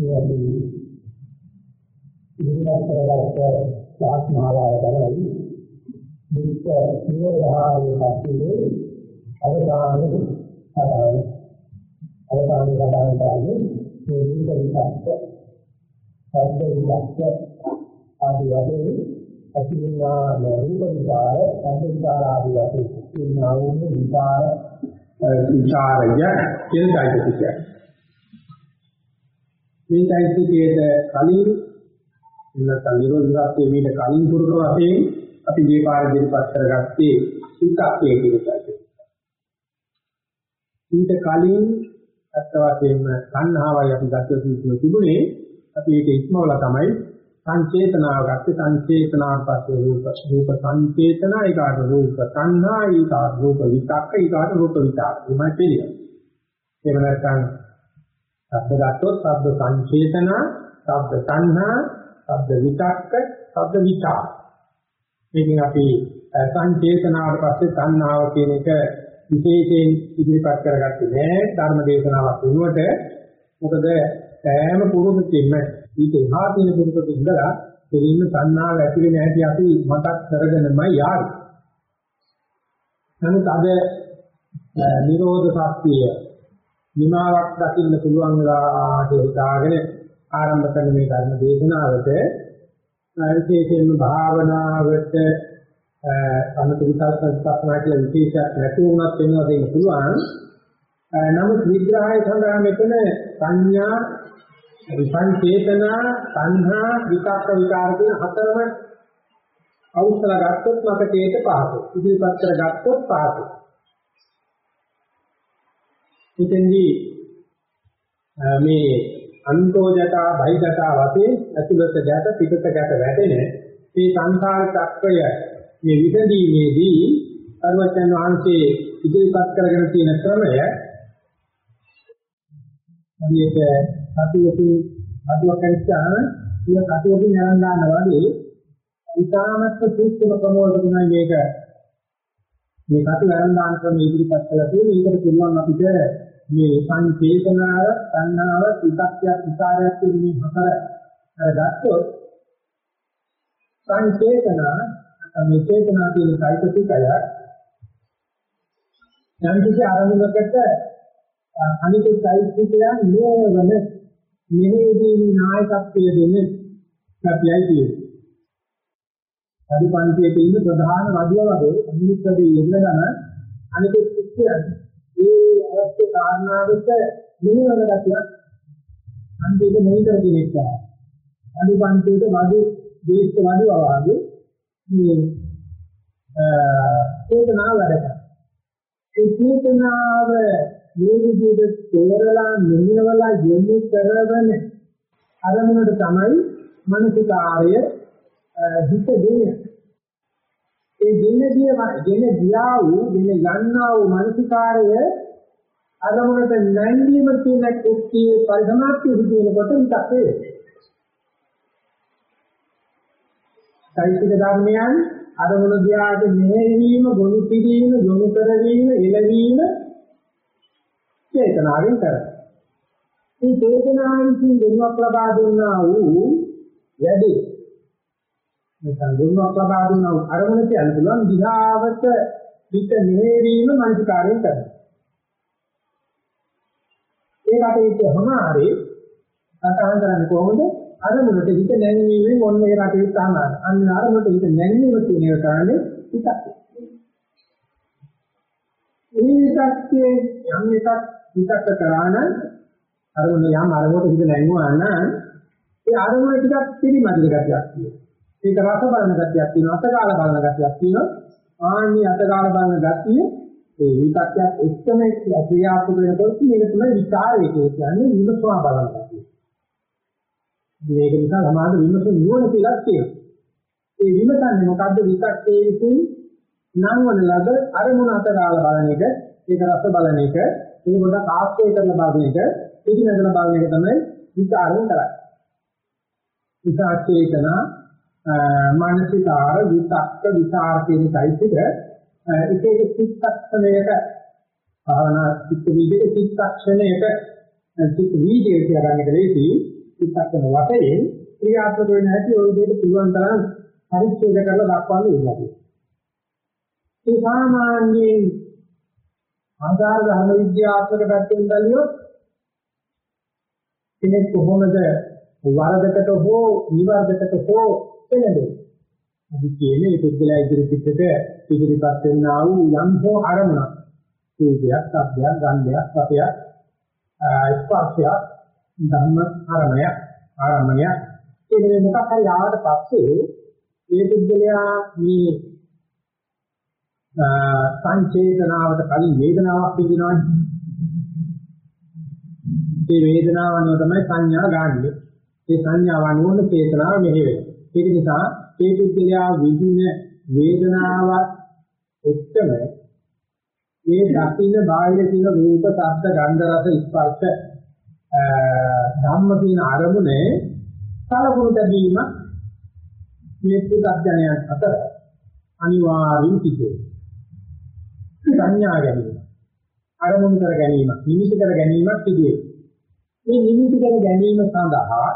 මේ ඉදිරියට කරගත්ත ආත්මාවාය තමයි දුක්ඛ නිරෝධාරයේ පස්සේ අවසාන සදාන අවසාන සදාන කරන්නේ මේ විදිහට සද්ද විදක්ක ආදී වශයෙන් අතිවිනා රූප විචාර සද්ද විචාර ආදී වශයෙන් ඉන්නා වූ විචාර විචාරය කියන চৈতසිකය. මේ চৈতසිකයේ කලින් නැත්නම් නිරෝධකත්වයේ මීට කලින් පුරුක වශයෙන් අපි මේ පාඩ දෙකපත් කරගත්තේ සිතක්යේ කියනයි. ඊට කලින් අත්ත වශයෙන්ම සංහාවයි අපි දැක්ක සූත්‍රය තිබුණේ අපි ඒක ඉක්මවලා තමයි සංචේතනාව ගත්තේ සංචේතනාව පස්සේ රූප රූප සංචේතන ඒකාට රූප සංහා ඒකාට රූප විතක්ක ඒකාට රූප විතක්ක මේ පිළිගන්න. එහෙම නැත්නම් ශබ්ද ගත්තොත් ශබ්ද සංචේතන, ශබ්ද සංහා, ශබ්ද විතක්ක, ශබ්ද විචාර. මේකෙන් අපි සංචේතනාවට පස්සේ සංහාව කියන එක විශේෂයෙන් ඉදිරිපත් කරගත්තේ නෑ ධර්ම දේශනාවක් වෙනුවට මොකද සෑම පුරුදුකින්ම ඊට එහා තියෙන පුරුදුක ඉඳලා දෙලින්ම සංනාව ඇති වෙන හැටි අපි මතක් කරගෙනමයි යාවි. නමුත් අද නිරෝධ ශක්තිය නිමාවක් දකින්න පුළුවන් වෙලා හිතාගෙන ආරම්භ කරන මේ ධර්ම දේශනාවට විශේෂයෙන්ම භාවනාවට අනුත විකාශනා කියලා විශේෂයක් නැති වුණත් වෙනවා දෙන්න පුළුවන්. නමුත් විග්‍රහය සඳහා මෙතන සංඥා විපංචේතනා සංහා විකාක විකාර කියන හතරම අවුස්සලා ගත්තොත් මතකයට පහසු. ඉදිරිපත් කර ගත්තොත් පහසු. ඉතින්දී මේ අන්තෝජතා බහිජතා වශයෙන් ඇතුළත ගැට පිටත ගැට වැටෙන මේ සංසාර චක්‍රය මේ විදීමේදී සර්වචන් වහන්සේ ඉදිරිපත් කරගෙන තියෙන ක්‍රමය හරියට සතියකින් අදුවක් ඇවිස්සාම ඉතින් සතියකින් යන ගන්නවා වගේ ඉතාමත් සූක්ෂම ක්‍රමවලට තමයි මේක මේ කටු වරන්දාන ක්‍රම ඉදිරිපත් කළා කියන්නේ ඒකට පුළුවන් අපිට මේ සංකේතනාව සංනාව විතක්කයක් විකාරයක් කියන මේ හතර අරගත්තොත් සංකේතනා මේ චේතනා කියන කායිකතිකය යම් කිසි ආරම්භකට අනිත්‍ය චෛත්‍යය නෝවන මෙහෙදී නායකත්වය දෙන සත්‍යයි කියන්නේ. පරිපන්තියේ තියෙන ප්‍රධාන රජවගේ අනිත්‍යයේ යෙදෙන අනිත්‍ය කියන්නේ කාරණාවට මෙහෙවන ගැතියක් අන්තිම මොනිටර් කෙනෙක් තමයි. අනිපන්තියේ වදි දේශ වදි වවාගේ මේ චේතනාව වැඩ කරනවා. ඒ චේතනාව මේ විදිහට තෝරලා මෙහෙवला යොමු කරවන අරමුණට තමයි මනසිකාර්ය හිත දෙන්නේ. ඒ දෙන්නදී දෙන ගියා වූ දෙන යන්නා වූ මනසිකාර්ය අරමුණට නැංගීම කියන කුක්තියේ පරිසමාප්තිය සිදුවෙනකොට විතක් වේ. සයිතික ධර්මයන් අරමුණ දිහාට මෙහෙවීම, ගොනු කිරීම, යොමු කරවීම, එළවීම චේතනාවෙන් කරනවා. මේ චේතනාවෙන් දෙනුවක් ලබා දුන්නා වූ යදී නැත්නම් දුන්නක් ලබා දුන්නා වූ අරමුණ කියන පුළුවන් දිහාවට පිට මෙහෙවීම මනසිකාරයෙන් කරනවා. ඒකට ඒකමහාරේ සතහන් කරන්නේ කොහොමද? අරමුණට හිත නැංවීමෙන් ඔන්න ඒ රටේ තමයි. අන්න අරමුණට හිත නැංවීම කියන එක කරන්නේ හිතක්. ඒකත්යේ යම් එකක් හිතක් කරාන අරමුණ යම් අරමුණට හිත නැංගුවා නම් ඒ අරමුණ ටිකක් පිළිමදින ගතියක් තියෙනවා. ඒක රස බලන ගතියක් තියෙනවා, අතකාල බලන ගතියක් තියෙනවා. ආනි අතකාල බලන ගතිය ඒ විකක්යක් එක්කම ක්‍රියාත්මක වෙනකොට මේක තමයි විචාරය කියන්නේ විමසවා බලන ගතිය. මේක නිසා සමාධි විමසන නුවණ කියලා කියනවා. ඒ විමසන්නේ මොකද්ද විකක්කේ විසින් නම් වන ලද අරමුණ අතකාල බලන එක, ඒක රස බලන එක, ඒක පොඩක් ආස්තේ කරලා බලන එක, පිටිනදලා බලන එක තමයි විචාරයෙන් කරන්නේ. විචාරේතන මානසිකාර විතක්ක විචාර කියන চৈতසික එක එක චිත්තක්ෂණයක භාවනා චිත්ත වීදික චිත්තක්ෂණයක චිත්ත වීදික කියලා ගන්න එක ලේසි චිත්තක්ෂණ වශයෙන් ක්‍රියාත්මක වෙන හැටි ওই විදිහට පුළුවන් තරම් පරිච්ඡේද කරලා දක්වන්න ඉන්නවා. ඒ සාමාන්‍යයෙන් ආධාර ධර්ම විද්‍යාත්මක පැත්තෙන් බැලුවොත් කෙනෙක් කොහොමද වරදකට හෝ නිවර්දකට හෝ එළඹෙන්නේ. අපි කියන්නේ ඒ පුද්ගලයා ඉදිරිපිටට ඉදිරිපත් වෙනා වූ යම් හෝ අරමුණක්. රූපයක්, ශබ්දයක්, ගන්ධයක්, රසයක්, ස්පර්ශයක්, ධම්ම ආරමණයක්, ආරමණයක්. ඒ මොකක් හරි ආවට පස්සේ ඒ පුද්ගලයා මේ සංචේතනාවට කලින් වේදනාවක් විඳිනවානේ. මේ වේදනාව අනුව තමයි සංඥා ගන්නෙ. ඒ සංඥාව අනුව චේතනාව මෙහි වෙන්නේ. ඒක නිසා ඒ පුද්ගලයා විඳින වේදනාව එක්කම මේ දකින්න බාහිර තියෙන රූප, ශබ්ද, ගන්ධ, රස, ස්පර්ශ ධම්ම කියන අරමුණේ කලබුරු දැවීම මේ පුදඥයන් අතර අනිවාර්යෙන් සිදුවේ. සංඥා ගැනීම අරමුණු කර ගැනීම නිමිති කර ගැනීමක් සිදුවේ. මේ නිමිති කර ගැනීම සඳහා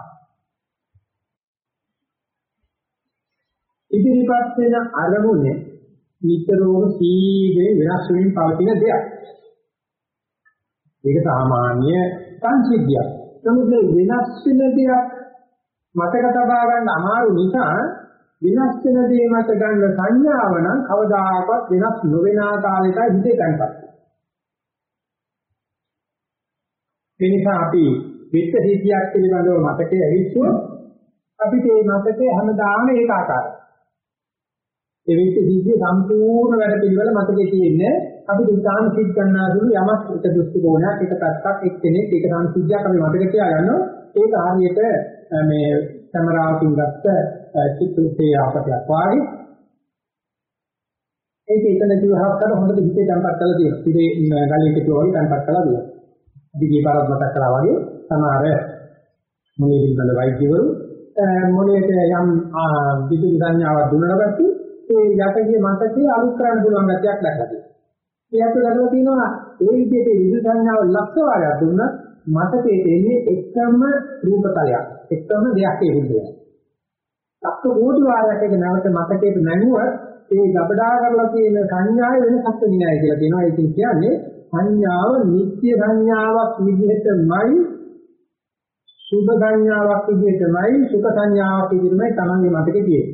ඉදිරිපත් වෙන අරමුණේ නිතරම සීගේ වෙනස් වෙමින් පවතින දෙයක්. ඒක සාමාන්‍ය සංසිද්ධියක්. නමුත් වෙනස් වෙන දෙයක් මතක තබා ගන්න අමාරු නිසා වෙනස් වෙන දේ මත ගන්න සංඥාව නම් කවදාකවත් වෙනස් නොවන ආකාරයකට හිතේ ගන්නපත්. ඒ නිසා අපි විත්ත සිද්ධියක් පිළිබඳව මතකයේ ඇවිස්සුවොත් අපිට මේ මතකයේ හැමදාම ඒකාකාරයි. ඒ විත්ත සිද්ධිය සම්පූර්ණ වැඩ පිළිවෙල මතකයේ තියෙන්නේ අපි දුතාන සිත් ගන්නාසුළු යමක් එක දෘෂ්ටි කෝණයක් එක පැත්තක් එක්කෙනෙක් එක සංසිද්ධියක් අපි මතක තියාගන්නවා ඒක හරියට මේ කැමරාවකින් ගත්ත චිත්‍රයේ ආපතක් වාගේ ඒක එතන දිවහක් කරලා හොඳට හිතේ තැම්පත් කරලා තියෙනවා. ඉතින් ගලියක තියෝයි තැම්පත් කරලා තියෙනවා. දිගේ පාරක් මතක් කරලා වගේ සමහර මොනේ පිළිබඳ වෛද්‍යවරු මොනේට යම් විදුලි සංඥාවක් දුන්නාට ඒ යටගේ මතකයේ අලුත් කරන්න පුළුවන් ගැටයක් දැක්කද. ඒකට ගලව තියෙනවා ඒ විදිහට විදුලි සංඥාව ලක්ෂ වාරයක් දුන්නත් මතකයේ එන්නේ එකම රූපතලයක්. එකම දෙයක් ඒ විදිහට. ලක්ෂ කෝටි වාරයක් එක නැවත මතකයට නැංගුවත් ඒ ගබඩා කරලා තියෙන සංඥාවේ වෙනසක් වෙන්නේ නැහැ කියලා කියනවා. ඒක කියන්නේ සංඥාව නිත්‍ය සංඥාවක් විදිහටමයි සුභ සංඥාවක් විදිහටමයි සුඛ සංඥාවක් විදිහටමයි තමන්ගේ මතකේ තියෙන්නේ.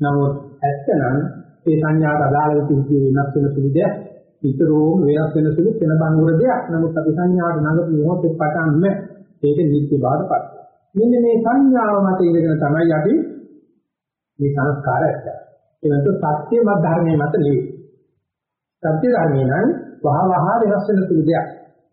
නමුත් ඇත්තනම් ඒ සංඥාට අදාළ විදිහට වෙනස් වෙන සුළු දෙයක් විතරෝම වෙනස් වෙන සුළු වෙන බංගුර දෙයක්. නමුත් අපි සංඥාට නඟපු මොහොතේ පටන්ම ඒක නිත්‍ය බාටපත්. මෙන්න මේ සංඥාව මත ඉඳගෙන තමයි අපි මේ සංස්කාර ඇත්තේ. ඒකට සත්‍ය මත ධර්මයේ මත නෙවෙයි. සත්‍ය ධර්මේ නම් වහ වහ වෙනස් වෙන සුළු දෙයක්.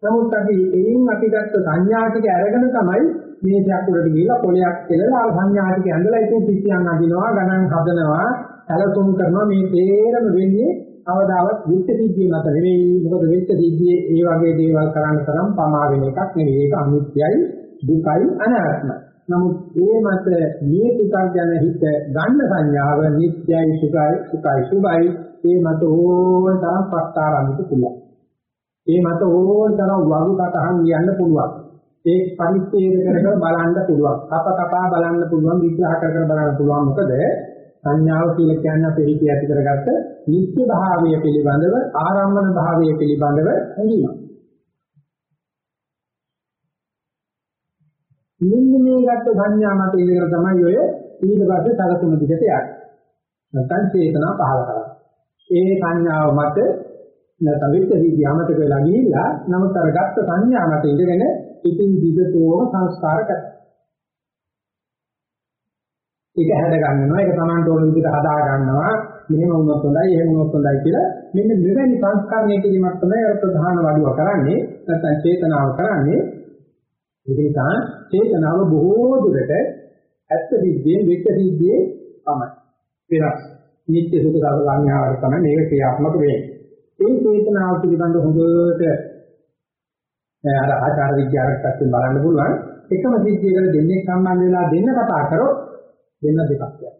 නමුත් අපි එයින් අපි ගත්ත සංඥා ටික අරගෙන තමයි මේ දෙයක් උඩට ගිහිලා පොලයක් කෙලලා අර සංඥා ටික ඇඳලා ඉතින් පිටියන් අදිනවා ගණන් හදනවා සැලසුම් කරනවා. මේ තේරම වෙන්නේ අවදාවත් විත්ත සිද්ධිය මත නෙවෙයි. මොකද විත්ත සිද්ධියේ ඒ වගේ දේවල් කරන්න තරම් පමා වෙන එකක් නෙවෙයි. ඒක අනිත්‍යයි දුකයි අනාත්මයි. නමුත් ඒ මත මේ ටිකක් ගැන හිත ගන්න සංඥාව නිත්‍යයි සුඛයි සුඛයි සුභයි. ඒ මත ඕන තරම් පස්තාරන්නට පුළුවන්. ඒ මත ඕන තරම් වගු කටහන් ලියන්න පුළුවන්. ඒ පරිච්ඡේද කර කර බලන්න පුළුවන් කප කපා බලන්න පුළුවන් විග්‍රහ කර කර බලන්න පුළුවන් මොකද සංඥාව කියලා කියන්නේ අපේ හිතේ ඇති කරගත්ත නිත්‍ය භාවය පිළිබඳව ආරම්මන භාවය පිළිබඳව හැඟීම. මෙන්න මේ ගත්ත සංඥා මත ඉඳලා තමයි ඔය ඊට පස්සේ සලකුණු දිගට යන්නේ. නැත්නම් චේතනා පහල කරන්නේ. ඒ සංඥාව මත නැත්නම් විත්ත විද්‍ය අමතක වෙලා ගිහිල්ලා නමුත් අර ගත්ත සංඥා මත ඉඳගෙන ඉතින් දිගටම සංස්කාර කරනවා. ඒක හැද ගන්නවා ඒක Tamanට ඕන විදිහට හදා ගන්නවා. මෙහෙම වුණොත් හොඳයි එහෙම වුණොත් හොඳයි කියලා මෙන්න මෙවැනි සංස්කරණය කිරීමක් තමයි අර ප්‍රධාන වඩුව කරන්නේ නැත්නම් චේතනාව කරන්නේ. ඒක නිසා චේතනාව බොහෝ දුරට ඇත්ත සිද්ධියෙන් වෙච්ච සිද්ධියේ තමයි. වෙනස්. නිත්‍ය සුඛ සාධාරණාවක් තමයි මේක ක්‍රියාත්මක වෙන්නේ. ඒ චේතනාව පිළිබඳ හොඳට අර ආචාර විද්‍යාවට පැත්තෙන් බලන්න පුළුවන් එකම සිද්ධියකට දෙන්නේ සම්බන්ධ වෙලා දෙන්න කතා කරොත් දෙන්න දෙකක් යනවා.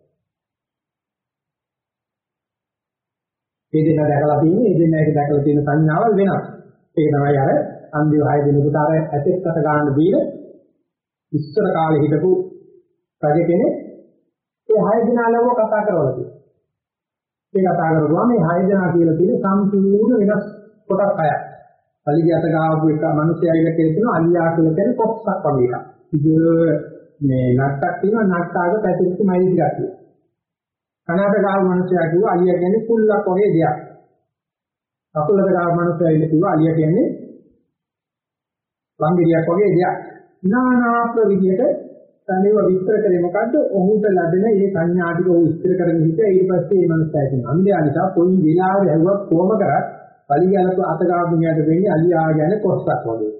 මේ දෙන්න දැකලා තියෙන්නේ, මේ දෙන්න එක දැකලා තියෙන සංඥාවල් වෙනස්. ඒක තමයි අර අන්දිව හය දිනකට අර ඇතෙක්කට ගන්න දීලා ඉස්සර කාලේ හිටපු රජ කෙනෙක් ඒ හය දෙනා ලව කතා කරවලා තියෙනවා. ඒ කතා කරගුවා මේ හය දෙනා කියලා තියෙන සම්පූර්ණ වෙනස් කොටස් හයක්. අලිගත ගාවු එක මිනිස්සයයිල කියන අලියා කියලා කියන කොටසක් වගේ එකක්. ඉතින් මේ නට්ටක් තියෙනවා නට්ටාග පැතිරිච්ච මයිලි ටිකක් තියෙනවා. කනට ගාව මිනිස්සයා කිව්වා අලියා කියන්නේ කුල්ලක් වගේ දෙයක්. කකුලට ගාව මිනිස්සයා කිව්වා අලියා කියන්නේ වංගිරියක් වගේ දෙයක්. නානාත්ම විදිහට තනිව විස්තර කරේ මොකද්ද? ඔහුට ලැබෙන මේ සංඥා ටික ඔහු විස්තර කරගෙන හිටිය ඊට පස්සේ මේ මනසයි කියන අන්දයා නිසා කොයි වෙලාවෙ හැවුවක් කොහම කරත් පලියලක අතගාමිනියට වෙන්නේ අලියා ගැන කොස්සක් වගේ.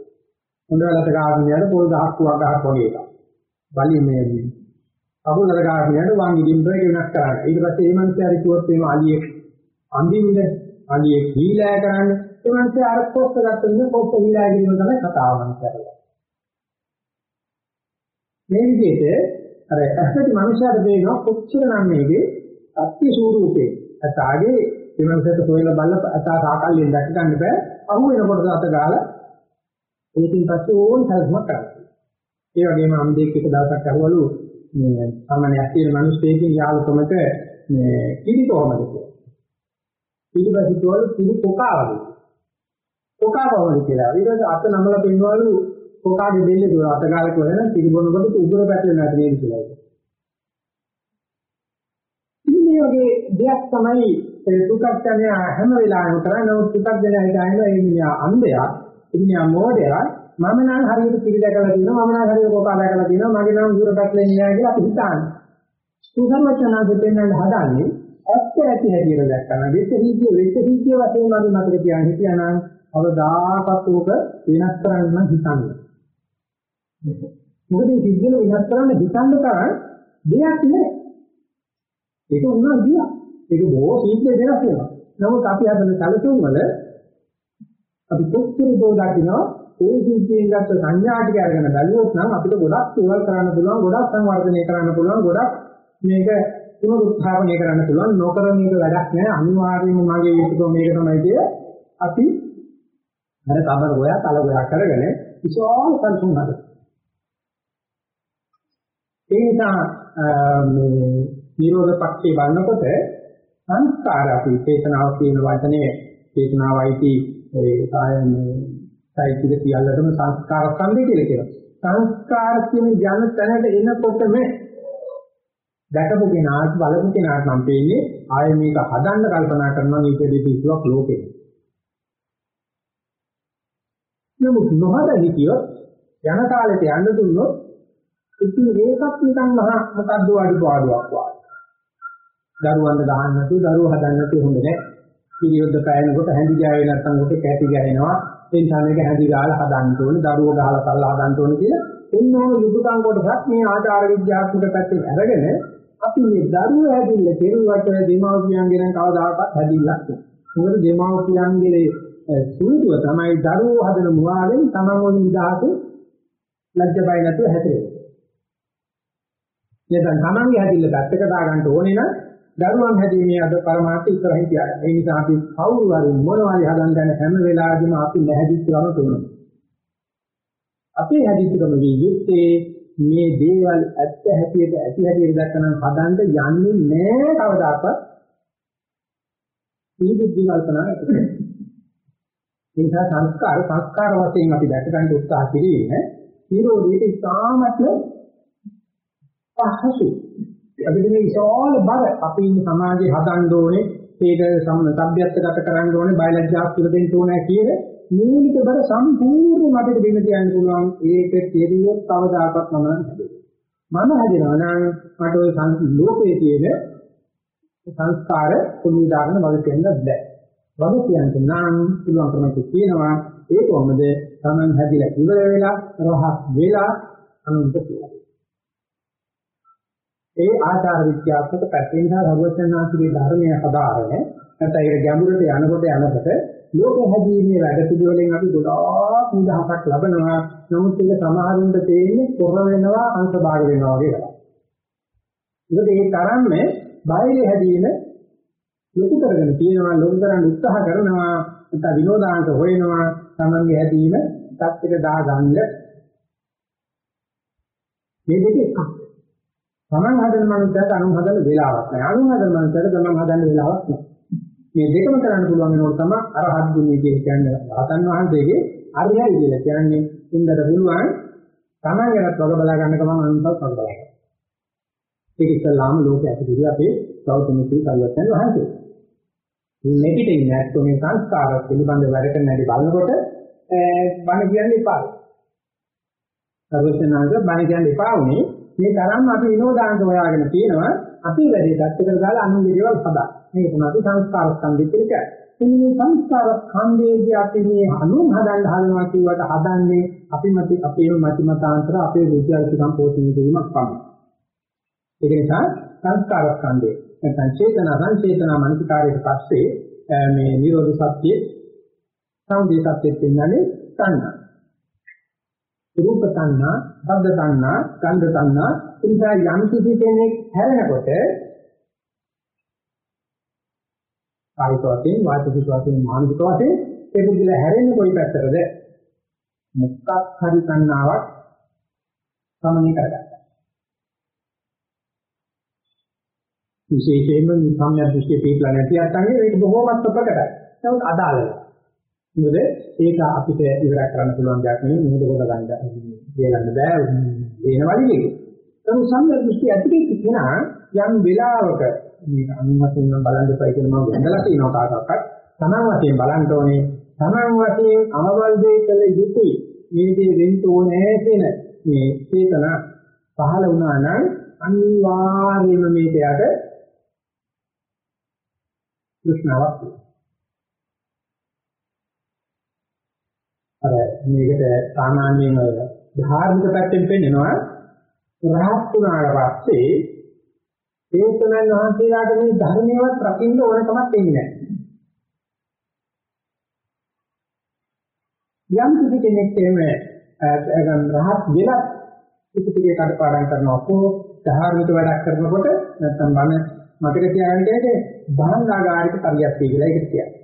හොඳලට ගාමිනියට පොල් ගහක් කුවක් ගහක් වගේ එකක්. බලි මේ අහුලට ගාමිනියට වං ඉදින් බ්‍රේක් වෙනස් කරන්නේ. ඊට පස්සේ මේ මනසයි කිව්වොත් එimhe අලියෙක් අඳින්න අලියෙක් හීලෑ කරන්න. ඒ මනසයි අර කොස්ස ගත්තොත් කොස්ස හීලෑ කියන තමයි කතාව මනසට. මේ විදිහට අර ඇත්තට මනුෂ්‍යයාට දෙනවා කොච්චර නම් මේකේ සත්‍ය ස්වරූපේ අතාගේ විමර්ශක සොයලා බලලා අතා සාකල්යෙන් දැක ගන්න බෑ. අහු වෙනකොට අත ගාලා ඒකින් පස්සේ ඕන සල්මක් කරනවා ඒ වගේම අම්බේක් එක දවසක් අහුවලු මේ සාමාන්‍ය ඇත්තේ මිනිස්සෙකින් යාළුකමට මේ කිරි කොහමද කියලා. ඊට පස්සේ තෝල් කිරි කොකාවද කොකා කොහමද කියලා. ඊට පස්සේ අත නමලා පෙන්වලු කොකාගේ දෙල්ලේ දුර අතගාලක වෙන පිළිබොනකොට උගුර පැටලෙන්නේ නැති නේද කියලා. ඉතින් මේ වගේ දෙයක් තමයි දුක්ඛඥය හැම වෙලාවෙම කරන්නේ නමුත් දුක්ඛඥය හිතන්නේ ඒ මිනිහා අන්ධයා, මිනිහා මෝඩයා මම නම් හරියට පිළිදැකලා තියෙනවා මම නම් හරියට කොකා දැකලා තියෙනවා මගේ නම් උගුර පැටලෙන්නේ නැහැ කියලා අපි හිතන්නේ. සුසර්වචනාද දෙන්නට හදාන්නේ ඇත්ත ඇති හැටියට දැක්කම වෙච්ච රීතිය වෙච්ච රීතිය වශයෙන් මගේ මතක තියාගෙන හිටියානම් අවදාකත් උක වෙනස් කරන්න හිතන්නේ. මොකද මේ සිද්ධිය වෙනස් කරන්න හිතන්න තරම් දෙයක් නෑ. ඒක උනා ගියා. ඒක බොහෝ ශීඝ්‍ර වෙනස් වෙනවා. නමුත් අපි හදන සැලසුම් වල අපි කොච්චර දෝදාකිනවා ඒ සිද්ධියෙන් ගත්ත සංඥා ටික අරගෙන බැලුවොත් නම් අපිට ගොඩක් ඒවල් කරන්න පුළුවන්, ගොඩක් සංවර්ධනය කරන්න පුළුවන්, ගොඩක් මේක පුනරුත්ථාපනය කරන්න පුළුවන්. නොකරන එක වැඩක් නෑ. අනිවාර්යයෙන්ම මගේ යුතුයකම මේක තමයි කිය අපි අර කබර ගෝයා තල ගෝයා කරගෙන විශාල සංසුන් හදනවා. ඒ නිසා මේ නිරෝධ පක්ෂේ බලනකොට සංස්කාර අපි චේතනාව කියන වචනේ චේතනාවයිති ඒ කායනේ සයිතික සියල්ලටම සංස්කාර ස්කන්ධය කියලා කියනවා. සංස්කාර කියන ජන තැනට එනකොටම දැකපු කෙනාට බලපු කෙනාට නම් පේන්නේ ආයෙ මේක හදන්න කල්පනා කරනවා මේක දෙපිස්සුවක් ලෝකේ. නමුත් නොහද හිතියොත් යන කාලෙට යන්න දුන්නොත් ඉතින් ඒකත් නිකන් මහා මොකද්ද අඩුපාඩුවක් වගේ. දරුවන්ට දාන්න නැතුව දරුවෝ හදන්න නැතුව හොඳ නැහැ. පිළිවෙද්ද පෑනකොට හැඳි ගෑවේ නැත්නම් කොට කැටි ගෑනවා. ඒ නිසා මේක හැඳි ගාලා හදන්න ඕනේ, දරුවෝ ගහලා සල්ලා හදන්න ඕනේ කියලා එන්නෝ යුතුයකම් කොටසක් මේ ආචාර විද්‍යාත්මක පැත්තෙන් අරගෙන අපි මේ දරුවෝ හැදින්න කෙරුවට දෙමව්පියන්ගෙන් කවදාකවත් හැදින්නක් නැහැ. මොකද දෙමව්පියන්ගේ සූදුව තමයි දරුවෝ හදන මුවාවෙන් තමන් වගේ නිදහස ලැජ්ජ බය නැතුව හැදෙන්නේ. නැත්නම් තමන්ගේ හැදිල්ල පැත්තක දාගන්න ඕනේ නම් දරුවන් හැදීමේ අද પરමාර්ථ ඉස්සරහින් තියාගන්න. ඒ නිසා අපි කවුරු හරි මොනවාරි හදන්න යන හැම වෙලාවෙම අපි නැහැදිච්ච ගම තෝරනවා. අපේ හැදිච්චකම විදිහේ මේ දේවල් ඇත්ත හැටියට ඇති හැටියට දැක්කනම් හදන්න යන්නේ නැහැ කවදාකවත්. මේ බුද්ධි කල්පනා ඇති. ඒ නිසා සංස්කාර සංස්කාර වශයෙන් අපි දැක ගන්න උත්සාහ කිරීම නිරෝධයට ඉතාමත්ම පහසු. අපිට මේ විශාල බර අපි ඉන්න සමාජයේ හදන්න ඕනේ ඒක සම්බ්‍යත්ගත කරන්න ඕනේ බයලජ්ජාක් තුල දෙන්න ඕනේ කියන මූලික බර සම්පූර්ණයෙන් අපිට දෙන්න තියන්න පුළුවන් ඒක කෙරියොත් කවදාකවත් මම මම හදනවා නම් මට ওই ලෝකයේ තියෙන සංස්කාර කුණීදාගෙන වගේ දෙන්න බෑ. වගේ කියන්න නම් පුළුවන් කමක් තියෙනවා ඒ කොහොමද Taman හැදිලා ඉවර වෙලා රහත් වෙලා අනුන්ට කියලා. ඒ ආචාර විද්‍යාත්මක පැත්තෙන් සහ සර්වඥාන්තිගේ ධර්මය හදාරන නැත්නම් ඒක ගැඹුරට යනකොට යනකොට ලෝක හැදීමේ වැඩ පිළිවෙලෙන් අපි ගොඩාක් නිදහසක් ලබනවා නමුත් ඒක සමහරුන්ට තේින්නේ කොර වෙනවා අංශ භාග වෙනවා වගේ වැඩක්. මොකද ඒ තරම්ම බාහිර හැදීම ලොකු කරගෙන තියෙනවා ලොකු කරන්න උත්සාහ කරනවා නැත්නම් විනෝදාංශ හොයනවා තමන්ගේ හැදීම තත්ත්වයට දාගන්න මේ දෙක එකක්. තමන් හදන මනුස්සයට අනුන් හදන වෙලාවක් නැහැ. අනුන් හදන මනුස්සයට තමන් හදන වෙලාවක් නැහැ. මේ දෙකම කරන්න පුළුවන් වෙනකොට තමයි අරහත් ගුණය කියන්නේ රහතන් වහන්සේගේ අරියයි කියලා කියන්නේ ඉන්දර පුළුවන් තමන් ගැනත් වග බලා ගන්න ගමන් අනුන්ටත් වග බලා ගන්න. ඒක ඉස්සලාම ලෝකයේ ඇතිවිලි අපේ ගෞතම සී කල්යයන් වහන්සේ. මේ පිටින් නැත්නම් මේ සංස්කාර පිළිබඳ වැඩ කරන හැටි බලනකොට බණ කියන්නේ එපා. සර්වඥාන්ත බණ කියන්නේ එපා උනේ මේ තරම් අපි විනෝදාංග හොයාගෙන තියෙනවා අපි වැඩේ දැක්ක කර දාලා අනුන්ගේ දේවල් හදා. මේක තමයි සංස්කාර ස්කන්ධය කියලා කියන්නේ. මේ සංස්කාර ස්කන්ධයේදී අපි මේ අනුන් හදන්න හදනවා කියවට හදන්නේ අපි මත අපේම මත මතාන්තර අපේ රුචියල්කම් පෝෂණය කිරීමක් පමණයි. ඒක නිසා සංස්කාර ස්කන්ධය නැත්නම් චේතනා සංචේතනා මනසිකාරයට පස්සේ මේ නිරෝධ සත්‍ය සමුදය සත්‍ය කියන්නේ තණ්හා. රූප තණ්හා, ශබ්ද තණ්හා, ගන්ධ තණ්හා, ඉන්සා යම් කිසි කෙනෙක් හැරෙනකොට කායික වශයෙන්, වාචික වශයෙන්, මානසික වශයෙන් ඒ පුදුල හැරෙන්නේ කොයි පැත්තටද? මුක්ක් හරි තණ්හාවක් සමනය කරගත්තා. විශේෂයෙන්ම මේ සම්‍යක් දෘෂ්ටි පිටලා නැති අත්ංගේ ඒක බොහෝමත් ප්‍රකටයි. නමුත් අදාළයි. මොකද ඒක අපිට ඉවර කරන්න පුළුවන් දෙයක් නෙවෙයි මොකද කොට ගන්න කියන්න බෑ වෙන වලිගේ. නමුත් සම්‍යක් දෘෂ්ටි ඇතුලේ තියනා යම් වෙලාවක මේක අනුමතින් නම් බලන්න දෙපයි කියලා මම වැඳලා තියෙනවා කාටවත්. තමන් වශයෙන් බලන්න ඕනේ. තමන් වශයෙන් අමවල් දෙය කළ යුතුයි. මේ දේ වෙන්න ඕනේ කියන මේ චේතන පහළ වුණා නම් අනිවාර්යයෙන්ම මේකයට තෘෂ්ණාවක් තියෙනවා. මේකට සාමාන්‍යයෙන් ධාර්මික පැත්තෙන් පෙන්නනවා රහත් වුණාට පස්සේ ඒතනන් වහන්සේලාට මේ ධර්මයවත් රකින්න ඕනකමක් එන්නේ නැහැ. යම් කිසි කෙනෙක් එහෙම රහත් වෙලා පිටිපිටේ කඩපාඩම් කරනවා කො ධාර්මික වැඩක් කරනකොට නැත්නම් මම මතක තියාගන්න දෙන්නේ බහන්නාගාරික පරියප්තිය කියලා ඒකට කියන්නේ.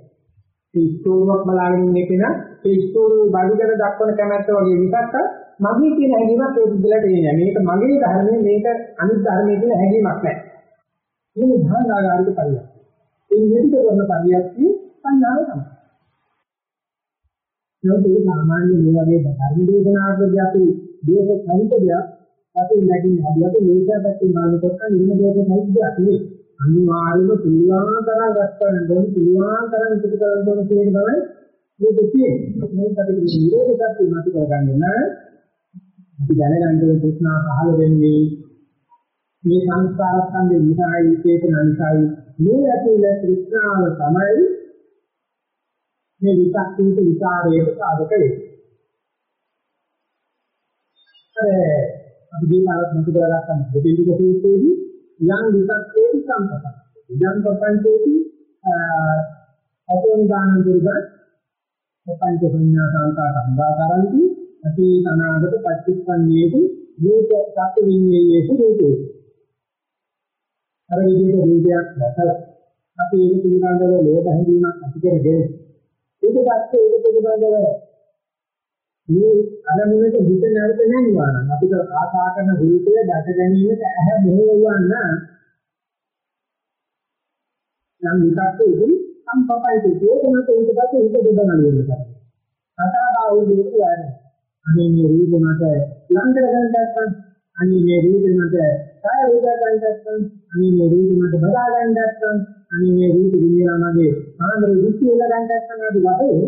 ඒ ස්තෝරුවක් බලාගෙන ඉන්න කෙනා ඒ ස්තෝරුවේ බඩගර දක්වන කැමැත්ත වගේ විකක්ක මගේ කියන හැඟීමක් ඒ බුද්ධලට එන්නේ මේක මගේ ධර්මයේ මේක අනිත් ධර්මයේ කියන හැඟීමක් නැහැ. මේ බහන්නාගාරික පරියප්තිය. ඒ නිදිත කරන පරියප්තිය සංඥාව තමයි. ඒ සාමාන්‍ය මේ වගේ ධර්ම දේශනාවකදී අපි දේශ සහිතයක් අපි නැගින් හදිවට මේක පැත්තෙන් බලනකොට නිම දේශ සහිතයක් නෙවෙයි. අනිවාර්යයෙන්ම පුළුවන් තරම් ගන්න ඕනේ පුළුවන් තරම් ඉතිරි කරන්න ඕනේ කියන තමයි මේ දෙකේ මේක අපි නිරෝධකත් මත කරගන්න නෑ අපි දැනගන්න ඕනේ තෘෂ්ණා පහළ වෙන්නේ මේ සංස්කාර ස්කන්ධේ නිසායි චේතන නිසායි මේ ඇතුළේ තෘෂ්ණාව තමයි මේ විචක්කීත විචාරයේ සාධක වෙන්නේ අර අපි දීපාරත් මත කරගන්න දෙපිටික සූත්‍රයේදී යම් විකක්කේ සම්පත යම් ප්‍රපංචේති අතෝනිදාන දුර්ග ප්‍රපංච සංඥා සංකාර සම්දාතරන්ති අති අනාගත පච්චුප්පන්නේති රූප සත්‍ය විඤ්ඤේයේසු රූපේ අර විදිහට රූපයක් දැකලා අපි ඒක පිළිබඳව ලෝභ හැඟීමක් ඇති කරගෙන ඊට පස්සේ ඒක පිළිබඳව මේ අරමුණට හිත නැවත නැන්නවා නම් අපිට ආසා කරන රූපය දැක ගැනීමට ඇහැ මෙහෙවන්න නම් විකක්ක ඉදින් සම්පපයිද චේතනක ඊට පස්සේ හිත දෙබන වෙනවා. අතාරාව උදේට යන්නේ. අනේ මේ රූප මත ලංකර ගන්න නැත්නම් අනේ මේ රූප මත කාය රූප ගන්න නැත්නම් අනේ මේ රූප මත බලා ගන්න නැත්නම් අනේ මේ රූප විඤ්ඤාණයේ ආන්දර දෘෂ්ටි වල ගන්න නැත්නම් ආදි වශයෙන්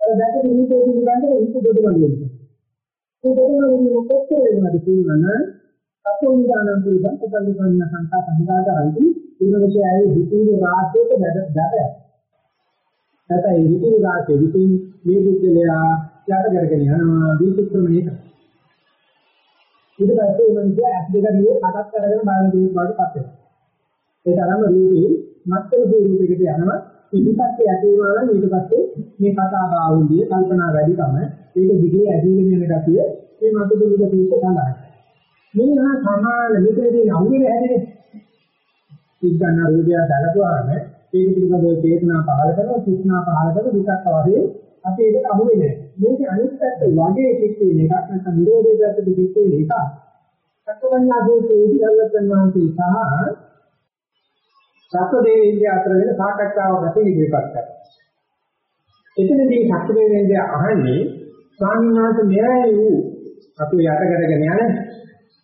අර දැක නිමිතේ පිළිබඳව හිත දෙදවන වෙනවා. ඒ දෙදවන මොකක්ද වෙනවද කියනනම් අතෝනිදානන් පුරුෂන් පොතලිකන්න සංකා සංඝාතරන්ති ඊළඟට ඇයි හිතේ රාශියක දැද දැද. නැත්නම් හිතේ රාශිය විසින් මේ බුද්ධලයා යට කරගෙන යනවා විචක්‍රමණය කරනවා. ඊට පස්සේ මම කිය ඇස් දෙක දිගේ අටක් කරගෙන බලන දේ වගේ පත් වෙනවා. ඒ තරම රූපේ මත්තර රූපයකට යනවා පිටිපස්සේ ඇති වුණා නම් ඊට පස්සේ මේ කතා භාවුන්දී කල්පනා වැඩිකම ඒක දිගේ ඇදීගෙන යන ගතිය මේ මතු දුක තීක සඳහන්. මේ හා සමාන විතරේ අංගෙ හැදෙන්නේ. ඉස්සන්න රූපය දලපුවාම ඒක පිළිබඳව චේතනා පහල කරන සුෂ්ණා පහල කරන විකක් වශයෙන් අපි ඒකට අහු වෙන්නේ. මේක අනිත් පැත්ත වගේ කිච්චේ එකක් නැත්නම් නිරෝධයේ පැත්තට කිච්චේ එකක්. සත්‍යඥා දෝෂයේදී අල්ලතන් වහන්සේ සහ සත්‍යදේවිය අතර වෙන සාකච්ඡාවක් ඇති ඉදිරිපත් කරනවා. එතනදී සත්‍යදේවිය අහන්නේ ස්වාමීන් වහන්සේ මෙරයි වූ අපි යටකරගෙන යන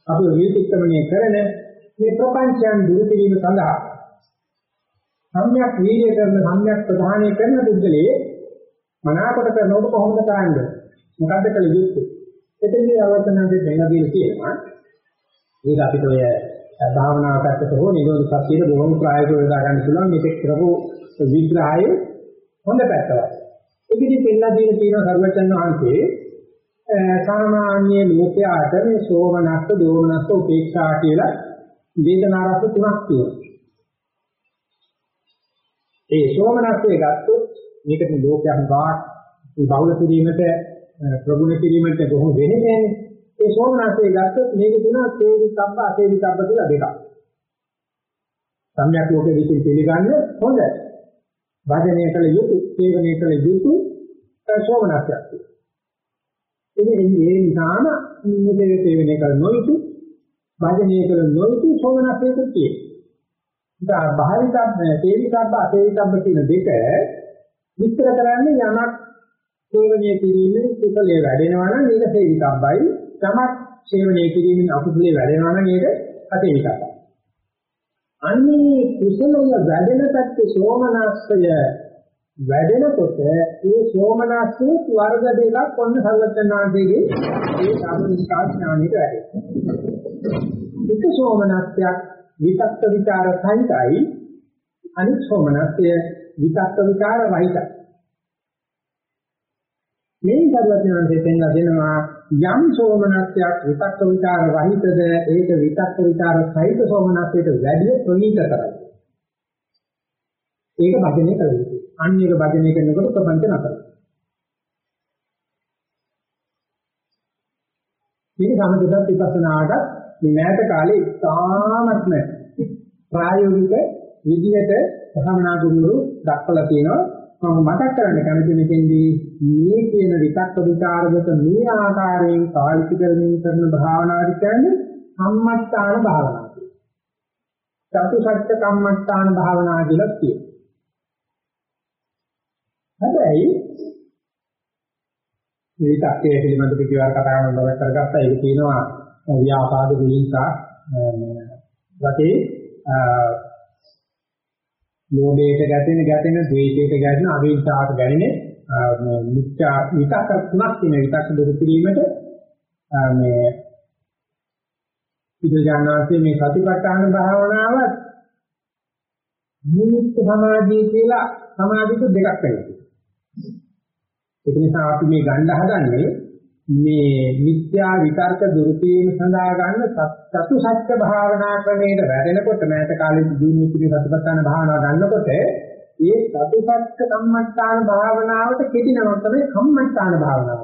අපි විචිත්තමණය කරන මේ ප්‍රපංචයන් දුරු කිරීම සඳහා සම්‍යක් වීර්ය කරන සම්‍යක් ප්‍රධානය කරන බුද්ධලේ මනාකොට කරනකොට කොහොමද කරන්නේ? මොකද්ද කළ යුත්තේ? එතෙන්දී අවතනන්දේ දෙන්න දීලා කියනවා. ඒක අපිට ඔය භාවනාව පැත්තට හෝ නිරෝධ සත්‍යයට බොහොම ප්‍රායෝගිකව යොදා ගන්න පුළුවන්. මේක කරපු විග්‍රහයේ හොඳ පැත්තවයි. ඒකෙදි පෙන්නලා දීලා තියෙනවා සර්වචන් වහන්සේ සාමාන්‍ය ලෝකයාට මේ සෝමනස්ස, දෝමනස්ස, උපේක්ෂා කියලා වේදනා රස තුනක් තියෙනවා. ඒ සෝමනස්සේ ගත්තොත් මේකට ලෝකයන් ගාක් බහුල කිරීමට ප්‍රගුණ කිරීමට බොහොම වෙන්නේ නැහැ. ඒ සෝමනස්සේ ගත්තොත් මේක තියෙනවා තේරිකබ්බ අතේරිකබ්බ කියලා දෙකක්. සම්‍යක් ලෝකෙ විසින් පිළිගන්න හොඳ. වාදනය කළ යුතු, සේවනය කළ යුතු සෝමනස්යක්. ඉතින් ඒ නිසාම මේ සේවනය කළ නොයුතු, වාදනය කළ නොයුතු සෝමනස්යක තියෙනවා. ඉතින් බාහිරිකබ්බ, තේරිකබ්බ, අතේරිකබ්බ කියන දෙක විස්තර කරන්නේ යමක් සේවනය කිරීමෙන් කුසලයේ වැඩෙනවා නම් ඒක සේවිකබ්බයි තමත් සේවනය කිරීමෙන් අකුසලයේ වැඩෙනවා නම් ඒක අතේවිකබ්බයි අන්නේ කුසලය වැඩෙන පැත්තේ සෝමනස්සය වැඩෙනකොට ඒ සෝමනස්සයේ වර්ග දෙකක් ඔන්න සංගතනාන්තයේ ඒ සාමනිකා ඥානෙට වැඩෙනවා. එක සෝමනස්යක් විතක්ක ਵਿਚාර සහිතයි. අනිත් සෝමනස්ය විතක්ක ਵਿਚාර රහිතයි මේ සර්වඥාන්සේ පෙන්වා දෙනවා යම් සෝමනස්යක් විතක්ක ਵਿਚාර රහිතද ඒක විතක්ක ਵਿਚාර සහිත සෝමනස්යට වැඩි ප්‍රණීත කරයි. ඒක භජනය කරන්නේ අන්න ඒක භජනය කරනකොට ප්‍රපංච නැතරයි මේක සමතත් විපස්සනාට මෑත කාලේ ඉතාමත්ම ප්‍රායෝගික විදිහට භාවනා ගුරු දක්වලා තියෙනවා මම මතක් කරන්න කැමති මෙතෙන්දී මේ කියන විතක්ක විචාරගත මේ ආකාරයෙන් කායික කරමින් කරන භාවනාව කියන්නේ සම්මත්තාන භාවනාව. චතුසත්‍ය කම්මත්තාන භාවනාව කියලා කියනවා. හැබැයි මේ විතක්කේ පිළිබඳව කිව්වා කතා කරන බව කරගත්තා ඒක තියෙනවා ව්‍යාපාද විහිංසා වතේ ලෝභයට ගැටෙන ගැටෙන ද්වේෂයට ගැටෙන අවිහිංසාවට ගැටෙන මිත්‍යා විතක් තුනක් තියෙන විතක් දුරු කිරීමට මේ ඉදජානාසේ මේ සතිපට්ඨාන භාවනාව නිමිත්ත සමාධිය කියලා සමාධික දෙකක් වෙනවා. ඒක නිසා අපි මේ ගන්න හදන්නේ මේ මිත්‍යා විතර්ක දුරු කිරීම සඳහා ගන්න සතු සත්‍ය භාවනා ක්‍රමයට වැඩෙනකොට මෑත කාලේ දිනු පිළි සතිපට්ඨාන භාවනාව ගන්නකොට ඒ සතු සත්‍ය කම්මස්ථාන භාවනාවට කෙටිනමක් තමයි කම්මස්ථාන භාවනාව.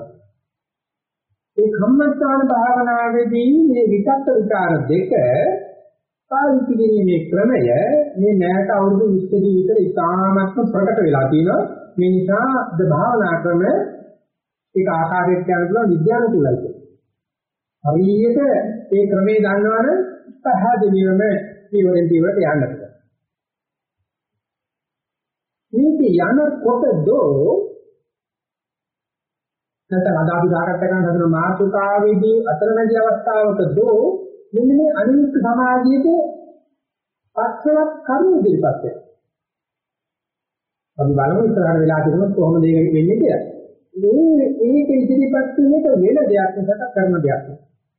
ඒ කම්මස්ථාන භාවනාවේදී මේ විතක්ක විචාර දෙක පාවිච්චි කිරීමේ ක්‍රමය මේ මෑත අවුරුදු 20 දී විතර ඉතාමත්ම ප්‍රකට වෙලා තියෙනවා. මේ නිසා ද භාවනා ක්‍රම ඒක ආකාරයට කියන්න පුළුවන් විද්‍යානුකූලයි කියලා. හරියට ඒ ක්‍රමේ දන්නවනම් පහදෙනියම පියවරෙන් පියවරට යන්න පුළුවන්. මේක යනකොට දෝ නැත්නම් අද අපි සාකච්ඡා කරන හදන මාතෘකාවේදී අතරමැදි අවස්ථාවක දෝ මෙන්න මේ අනිත්‍ය සමාධියේ පස්සවක් කරුණු ඉදිරිපත් වෙනවා. අපි බලමු ඉස්සරහට වෙලා තිබුණොත් කොහොමද මේක වෙන්නේ කියලා. මේ ඒක ඉදිරිපත් වෙන එක වෙන දෙයක් නෙවෙයි කරන දෙයක්.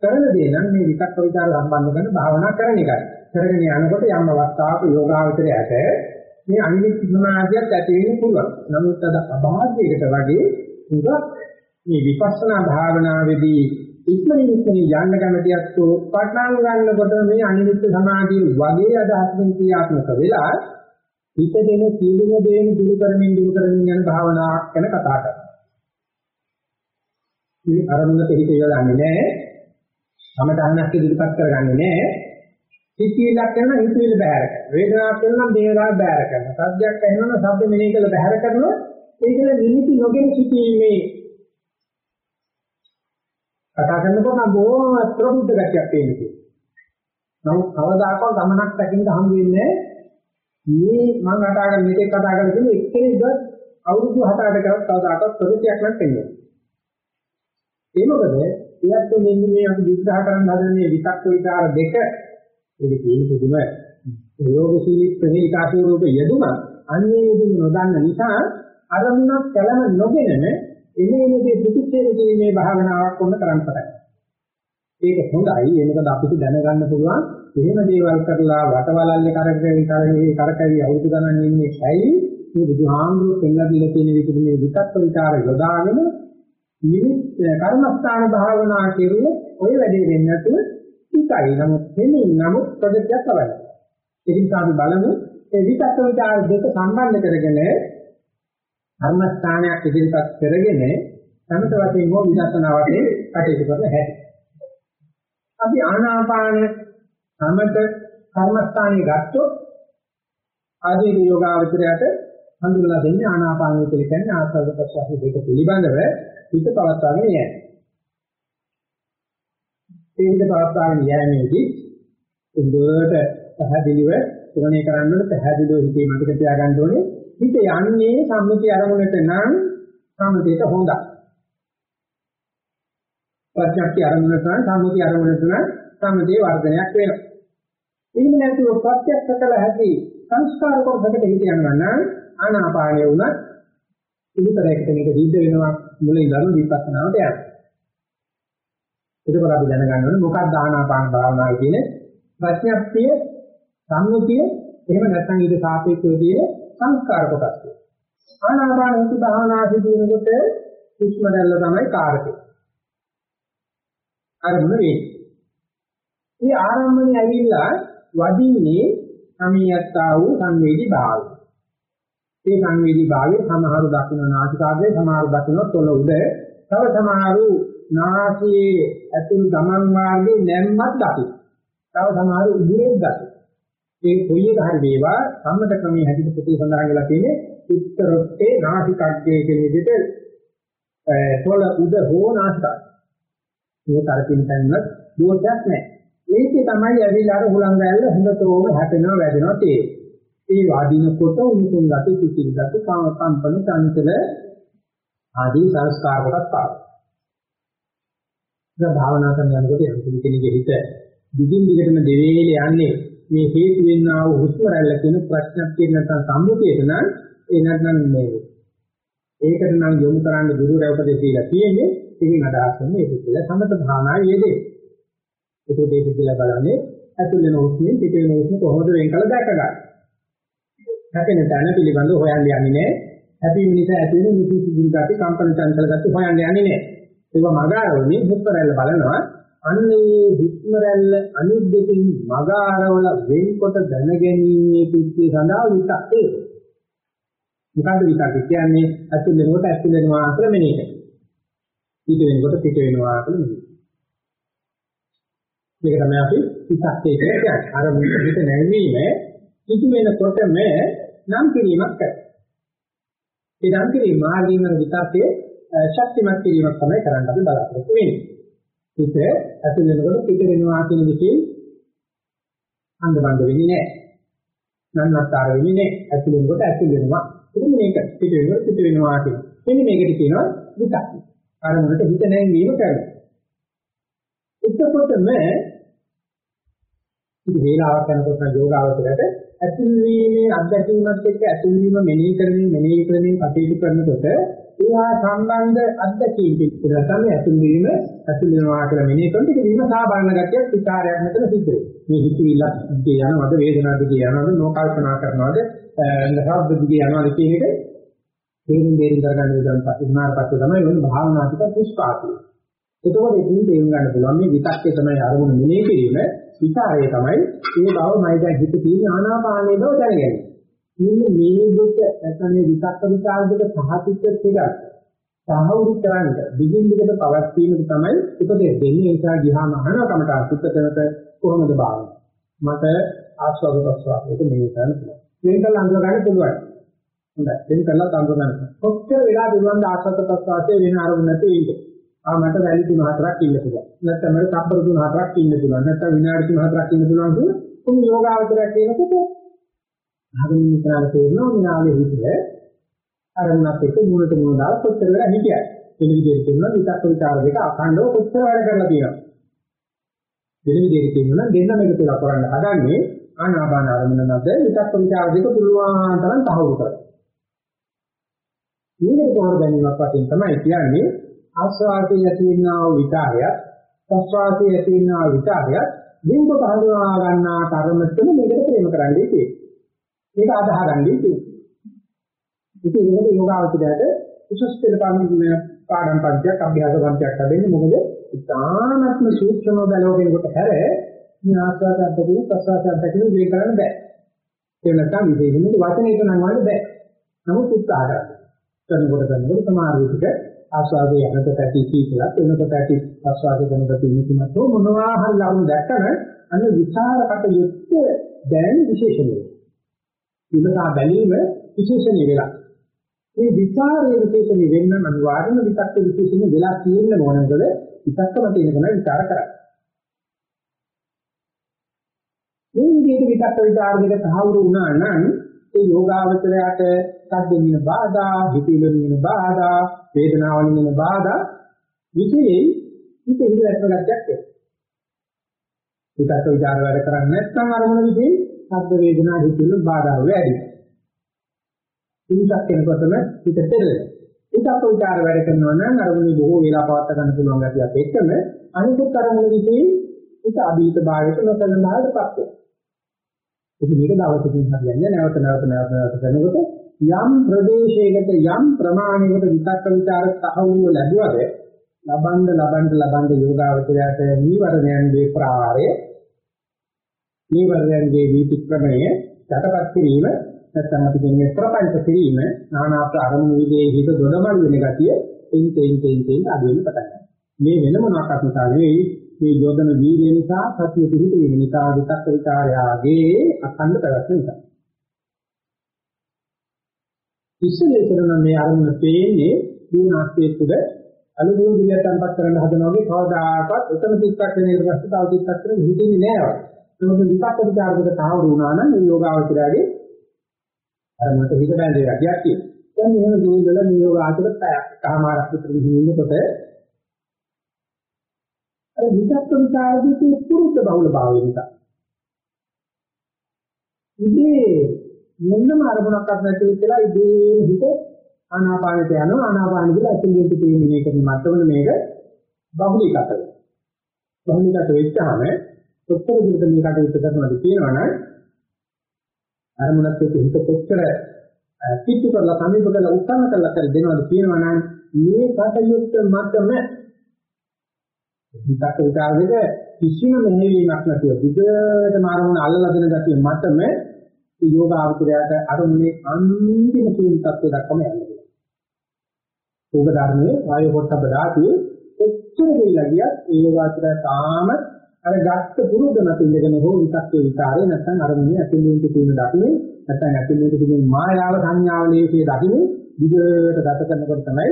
කරන දේ නම් මේ විකක් විචාර සම්බන්ධ කරන භාවනා කරන එකයි. කරගෙන යනකොට යම් අවස්ථාවක යෝගාවචරයට මේ අනිමිත් සමාධියක් ඇති වෙන්න පුළුවන්. නමුත් අද අභාග්‍යයකට වගේ උගක් මේ විපස්සනා භාවනාවේදී ඉක්මනින් ඉක්මනින් යන්න කැමතියක් පටන් ගන්නකොට මේ අනිමිත් සමාධිය වගේ අදහසකින් ක්‍රියාත්මක වෙලා හිතගෙන සීලුම දේන දුරු කරමින් දුරු කරමින් යන භාවනාවක් ගැන කතා කරනවා. මේ අරමුණට හිත යොදන්නේ නැහැ. සමතහනක් ඉදිරිපත් කරගන්නේ නැහැ. හිතවිලක් කරන හිතවිල බහැර කරනවා. වේදනාවක් කරනවා වේදනාවක් බහැර කරනවා. සද්දයක් ඇහෙනවා සද්ද මෙනෙහි කළ බහැර කරනවා. ඒකල නිමිති නොගෙන සිටීමේ කතා කරනකොට බොහොම ප්‍රබුද්ධ ගැටයක් තියෙනවා. නමුත් කවදාකවත් ගමනක් දකින්න හම් වෙන්නේ මේ මම කතා කරන මේක කතා කරන දේ එක්කෙනෙක්වත් අවුරුදු 7-8 කරත් කවදාකවත් ප්‍රතික්‍රියාවක් නැත්ෙන්නේ. ඒ මොකද? එයත් මෙන්න මේ අපි විග්‍රහ කරන්න හදන මේ විතක්ක විචාර දෙක ඒක කියන්නේ පුදුම ප්‍රයෝගශීලී ප්‍රහේලිකා ස්වරූප යෙදුම අන්නේ යෙදුම නොදන්න නිසා අරමුණක් කලම නොගෙනම එනේනේ ප්‍රතික්ෂේප කිරීමේ භාවනාවක් වුණ කරන්න පටන් ඒක හොඳයි. ඒ මොකද අපිට දැනගන්න පුළුවන් එහෙම දේවල් කරලා වටවලල්ලේ කරකැවි කරකැවි කරකැවි අවුරුදු ගණන් ඉන්නේ ඇයි? මේ බුදුහාමුදුරුවෝ පෙන්ලා දීලා තියෙන විදිහට මේ විකත්ත විචාර යොදාගෙන නිමිත් කර්මස්ථාන භාවනා කෙරුවොත් ඔය වැඩේ වෙන්නේ නැතුව ඉතයි නමුත් දෙන්නේ නමුත් ප්‍රොජෙක්ට් එකක් තමයි ඒ නිසා අපි බලමු ඒ විකත්ත විචාර දෙක සම්බන්ධ කරගෙන කර්මස්ථානයක් ඉදිරිපත් කරගෙන සමත වශයෙන් හෝ විදර්ශනා වශයෙන් කටයුතු කරන හැටි. අපි ආනාපාන සමත කර්මස්ථානේ ගත්තොත් ආදී යෝගාවචරයට හඳුන්වලා දෙන්නේ ආනාපානය කියලා කියන්නේ ආස්වාද ප්‍රසවාස දෙක පිළිබඳව. හිත පවත්වාගෙන යෑම. ඒ හිත පවත්වාගෙන යෑමේදී උඹට පැහැදිලිව ශ්‍රවණය කරන්න ඕනේ පැහැදිලිව හිතේ මතක තියාගන්න ඕනේ හිත යන්නේ සම්මුති අරමුණට නම් සම්මුතියට හොඳයි. ප්‍රඥප්ති අරමුණට නම් සම්මුති අරමුණට නම් සම්මුතියේ වර්ධනයක් වෙනවා. එහෙම නැතුව ප්‍රත්‍යක්ෂ කළ හැකි සංස්කාර කොටසකට හිත යනවා නම් ආනාපානය වුණත් පිළිතරයකට මේක සිද්ධ වෙනවා මුලින් ධර්ම විපස්සනාවට යනවා. එතකොට අපි දැනගන්න ඕනේ මොකක්ද ආනාපාන භාවනාව කියන්නේ ප්‍රඥප්තිය සම්මුතිය එහෙම නැත්නම් ඊට සාපේක්ෂව තියෙන සංස්කාර කොටස්. ආනාපාන සති භාවනා සිදුවෙනකොට සුෂ්ම දැල්ල තමයි කාරකේ. අරමුණ වේ. මේ ආරම්භණය ඇවිල්ලා වදින්නේ සමියත්තා වූ සංවේදී භාවය. ඒ සංවේදී භාවයේ සමහරු දකින්න නාසිකාග්‍රේ සමහරු දකින්න තොල උඩ තව සමහරු නාසයේ ඇතුළු ගමන් මාර්ගයේ නැම්මත් දකි. තව සමහරු ඉදිරියට දකි. ඒ කොයි එක හරි වේවා සම්මත ක්‍රමයේ හැටියට ප්‍රති සඳහන් වෙලා තියෙන්නේ උත්තරොත්තේ නාසිකාග්‍රේ කියන විදිහට තොල උඩ හෝ නාසිකාග්‍රේ මේ කරකින් තැන්වල දෝෂයක් නැහැ. ඒකේ තමයි ඇවිල්ලා අර හුලං ගැල්ල හොඳටම හැපෙනවා වැඩෙනවා තේරෙන්නේ. ඒ වාදිනකොට උණුසුම් ගති කිසිල් ගති කම්පන චංචල ආදී සංස්කාර කොටස් පාන. දැන් භාවනා කරන යනකොට යම් කෙනෙකුගේ හිත දිගින් දිගටම දෙවේල යන්නේ මේ හේතු වෙන්නා වූ හුස්ම රැල්ල කියන ප්‍රශ්නක් කියන නැත්නම් සම්මුතියට නම් ඒ නැත්නම් මේ ඒකට නම් යොමු කරන්න ගුරු රැවපදේ කියලා තියෙන්නේ ඒකෙන් අදහස් වෙන්නේ ඒක කියලා සමත භාවනාවේ යෙදේ. ඒක දෙක කියලා බලන්නේ ඇතුල් වෙන හුස්මෙන් පිට වෙන හුස්ම කොහොමද වෙන් කළ දැක ගන්න. හැපෙන තැන පිළිබඳව හොයන්න යන්නේ නැහැ. හැපීම නිසා ඇති වෙන විසුසු දුර්ගති කම්පන චංචල ගති හොයන්න යන්නේ නැහැ. ඒක මගාරවලේ හුස්මරැල්ල බලනවා. අන්නේ හුස්මරැල්ල අනිත් දෙකින් මගාරවල වෙන්කොට දැනගැනීමේ පිටේ සඳහා විතක්කේ. මොකද්ද විතක්කේ කියන්නේ? ඇතුල් වෙනකොට ඇතුල් වෙනවා කියලා මෙනෙහි කරනවා. පිට වෙනකොට පිට වෙනවා කියලා මෙනෙහි මේක තමයි අපි විතක්කේ කියන්නේ. අර මුලිට නැවීම පිට වෙනකොටම නම් කිරීමක් කරනවා. ඒ නම් කිරීම මාර්ගයෙන් වන විතක්කේ ශක්තිමත් කිරීමක් තමයි කරන්න අපි බලාපොරොත්තු වෙන්නේ. පිට ඇතුල් වෙනකොට පිට වෙනවා කියන විදිහේ අංගබන්ධ වෙන්නේ නැහැ. නන්නතර වෙන්නේ නැහැ. ඇතුල් වෙනකොට ඇතුල් වෙනවා. ඒක මේක පිට වෙනකොට පිට වෙනවා කියන. මෙන්න මේකට කියනවා විතක්කේ. අරමුණට හිත නැංවීම කරනවා. එතකොටම ඉතින් වේලාවක් යනකොට යෝගාවචරයට ඇතුල් වීමේ අත්දැකීමත් එක්ක ඇතුල් වීම මෙනෙහි කරමින් මෙනෙහි කරමින් කටයුතු කරනකොට ඒවා සම්බන්ධ අත්දැකීම් පිටර තමයි ඇතුල් වීම ඇතුල් වෙනවා කියලා මෙනෙහි කරන එක වීම සාබාරණ ගැටියක් විචාරයක් මෙතන සිද්ධ වෙනවා. මේ හිතවිල්ල දිගේ යනවද වේදනාව දිගේ යනවද නෝකල්පනා කරනවද නහබ්ද දිගේ යනවද කියන එක තේරුම් බේරුම් කරගන්න විදිහට පස්සේ උනාට පස්සේ තමයි මොන භාවනාතික පුස්පාතිය. එතකොට ඉතින් තේරුම් ගන්න පුළුවන් මේ විතක්කේ තමයි අරමුණ මෙනෙහි කිරීම විචාරය තමයි. ඒ බව මයි දැන් හිත තියෙන ආනාපානයේ බව දැනගන්නේ. ඉන්නේ මේ දෙක නැත්නම් මේ විතක්ක විචාර දෙක සහතික කියලා සාහවුරු කරන්න දිගින් දිගට පවත්වීමක තමයි උපදෙස් දෙන්නේ. ඒ නිසා ගියාම අහන කමට අසුත්තනට කොහොමද බාන්නේ මට ආස්වාද ප්‍රසවාසයට මේ කරන්න පුළුවන්. මේක අඳුර ගන්න පුළුවන්. හොඳයි. දෙන්න කළා අඳුර ගන්න කොච්චර වෙලා පුළුවන් ආස්වාද ප්‍රසවාසයේ වෙන අරමුණ නැති ඉන්නේ ආ මට වැලි තුන හතරක් ඉන්න පුළුවන්. නැත්නම් මට තප්පර තුන හතරක් ඉන්න පුළුවන්. නැත්නම් විනාඩි තුන හතරක් ඉන්න පුළුවන් කියලා කොහොම යෝගාවචරයක් කියනකොට අහගෙන ඉස්සරහට තේරෙනවා මෙයාගේ හිතේ අරමුණක් එක්ක මුලට මුල දාලා කොච්චර වෙලා හිටියද. ඒ විදිහට කියනවා විතක්ක විචාර දෙක අඛණ්ඩව කොච්චර වැඩ කරලා තියෙනවා. වෙන විදිහට කියනවා දෙන්නම එකතු වෙලා කරන්න හදන්නේ ආනාපාන අරමුණ නැද විතක්ක විචාර දෙක පුළුවන් තරම් තහවුරු කරගන්න. මේක තෝර ගැනීමක් වශයෙන් තමයි කියන්නේ ආස්වාදයේ ඇතිවෙනා වූ විචාරයත් ප්‍රස්වාදයේ ඇතිවෙනා විචාරයත් බින්ද පහදවා ගන්නා තරමටම මේකට ප්‍රේම කරන්නේ තියෙන්නේ. මේක අදහගන්නේ තියෙන්නේ. ඉතින් ඒකට යෝගාවචරයට උසස් පෙළ පාඩම් පන්තියක් අභ්‍යාස පන්තියක් හදන්නේ මොකද ඉතාමත්ම සූක්ෂම බලෝකෙන් කොට හැර මේ ආස්වාදයන්ට කියන ප්‍රසවාසයන්ට කියන දේ කරන්න බෑ. ඒ නැත්නම් විශේෂයෙන්ම වචනයක නම් වල බෑ. නමුත් උත්සාහ කරන්න. කරනකොට කරනකොට සමහර විදිහට ආස්වාදයේ යනකොට ඇති කීකලා එනකොට ඇති ආස්වාදයේ කරනකොට ඉන්නකමත් මොනවා හරි ලකුණු දැක්කම අන්න විචාරකට යුක්ත දැන් විශේෂණය. ඉවසා බැලීම විශේෂණය වෙලා. මේ විචාරයේ විශේෂණය වෙන්න අනිවාර්යම විතක්ක විශේෂණය වෙලා තියෙන්න ඕනකද විතක්කම තියෙන කෙනා විචාර කරන්නේ. මේ විදිහට විතක්ක විචාර දෙක සාහවුරු වුණා නම් ඒ යෝගාවචරයට සද්දෙන්න බාධා, හිතෙන්න බාධා, වේදනාවලින් බාධා විශේෂයි හිත ඉඳලා ගැටයක් එනවා. විතක්ක විචාර වැඩ කරන්නේ නැත්නම් අරමුණ විදිහේ සද්ද වේදනා හිතෙන්න බාධා වැඩි. ඉනිසක් වෙනකොටම හිත පෙරලෙනවා. විතක්ක විචාර වැඩ කරනවා නම් අරමුණේ බොහෝ වේලා පවත් ගන්න පුළුවන් ගැතියක් එක්කම අනිකුත් අරමුණ විදිහේ හිත අභීත භාවයට නොසලන ආයතපත් වෙනවා. ඉතින් මේක දවසකින් හරියන්නේ නැවත නැවත නැවත නැවත කරනකොට යම් ප්‍රදේශයකට යම් ප්‍රමාණයකට විතක්ක ਵਿਚාර සහවුව ලැබුවද ලබන්න ලබන්න ලබන්න යෝගාවචරයට නීවරණයන්ගේ ප්‍රාරය නීවරණයන්ගේ විතික්‍රමණය යටපත් කිරීම නැත්නම් අපි කියන්නේ ප්‍රපංච කිරීම නානාත් අරමුණු විදේ හිත දොඩමළු වෙන ගතිය එින් තෙන් තෙන් තෙන් අඩු වෙන පටන් ගන්නවා. මේ වෙන මොනවාක් නිසා නෙවෙයි. මේ යොදන වීර්ය නිසා සතිය පිහිට වීම නිසා විතක්ක ਵਿਚාරයාගේ අඛණ්ඩ පැවැත්ම නිසා ඉස්සෙල්ලා කරන මේ අරමුණ තේන්නේ දුනාස්තිය තුළ අනුභව දිලයන්පත් කරන්න හදනවා වගේ කවදාකවත් එකම චිත්තක්ෂණයකට පස්සේ තව චිත්තක්ෂණයක් හිතෙන්නේ නැහැ. ඒක විපක්ක විචාරයකට තාවුරු වුණා නම් මේ යෝගාවචරයගේ අරමුණට හිත බැඳේ රැකියක් තියෙනවා. දැන් එහෙම දුවල මේ යෝගාචර පැයක් කමාරක් විතර ගිහින්නකොට අර විචක්ක විචාරදී පුරුද්ද බහුල භාවය නිසා. ඉතින් මොනම අරමුණක්වත් නැති වෙලා ඉදී හිත ආනාපානට යනවා ආනාපාන කියලා අතින් තියෙන මේක මත්තවල මේක බහුලීගත වෙනවා. බහුලීගත වෙච්චාම කොච්චර දුරට මේ කටයුතු කරනවද කියනවනම් අරමුණත් එක්ක හිත කොච්චර පිටු කරලා සමීප කරලා උත්සාහ කරලා කර දෙනවද කියනවනම් මේ කටයුත්ත මතම හිතක් විචාරෙක කිසිම මෙහෙවීමක් නැතුව විදේට මාරුණ අල්ලලා දෙන ගැතිය මතම යෝග ආවතරයට අරුණේ අන්තිම සීල තත්ත්වය දක්වම යනවා. ඕක ධර්මයේ වායු පොට්ටබ ධාතුවේ එච්චර දෙයිලා ගියත් ඒ යෝගාචරය තාම අර ගත්ත පුරුද්ද මත ඉඳගෙන හෝ විතක්කේ විකාරේ නැත්නම් අරමුණේ ඇතුළේ තියෙන දකින්නේ නැත්නම් ඇතුළේ තියෙන මායාව සංඥාව ලේසිය දකින්නේ විදිහට ගත කරනකොට තමයි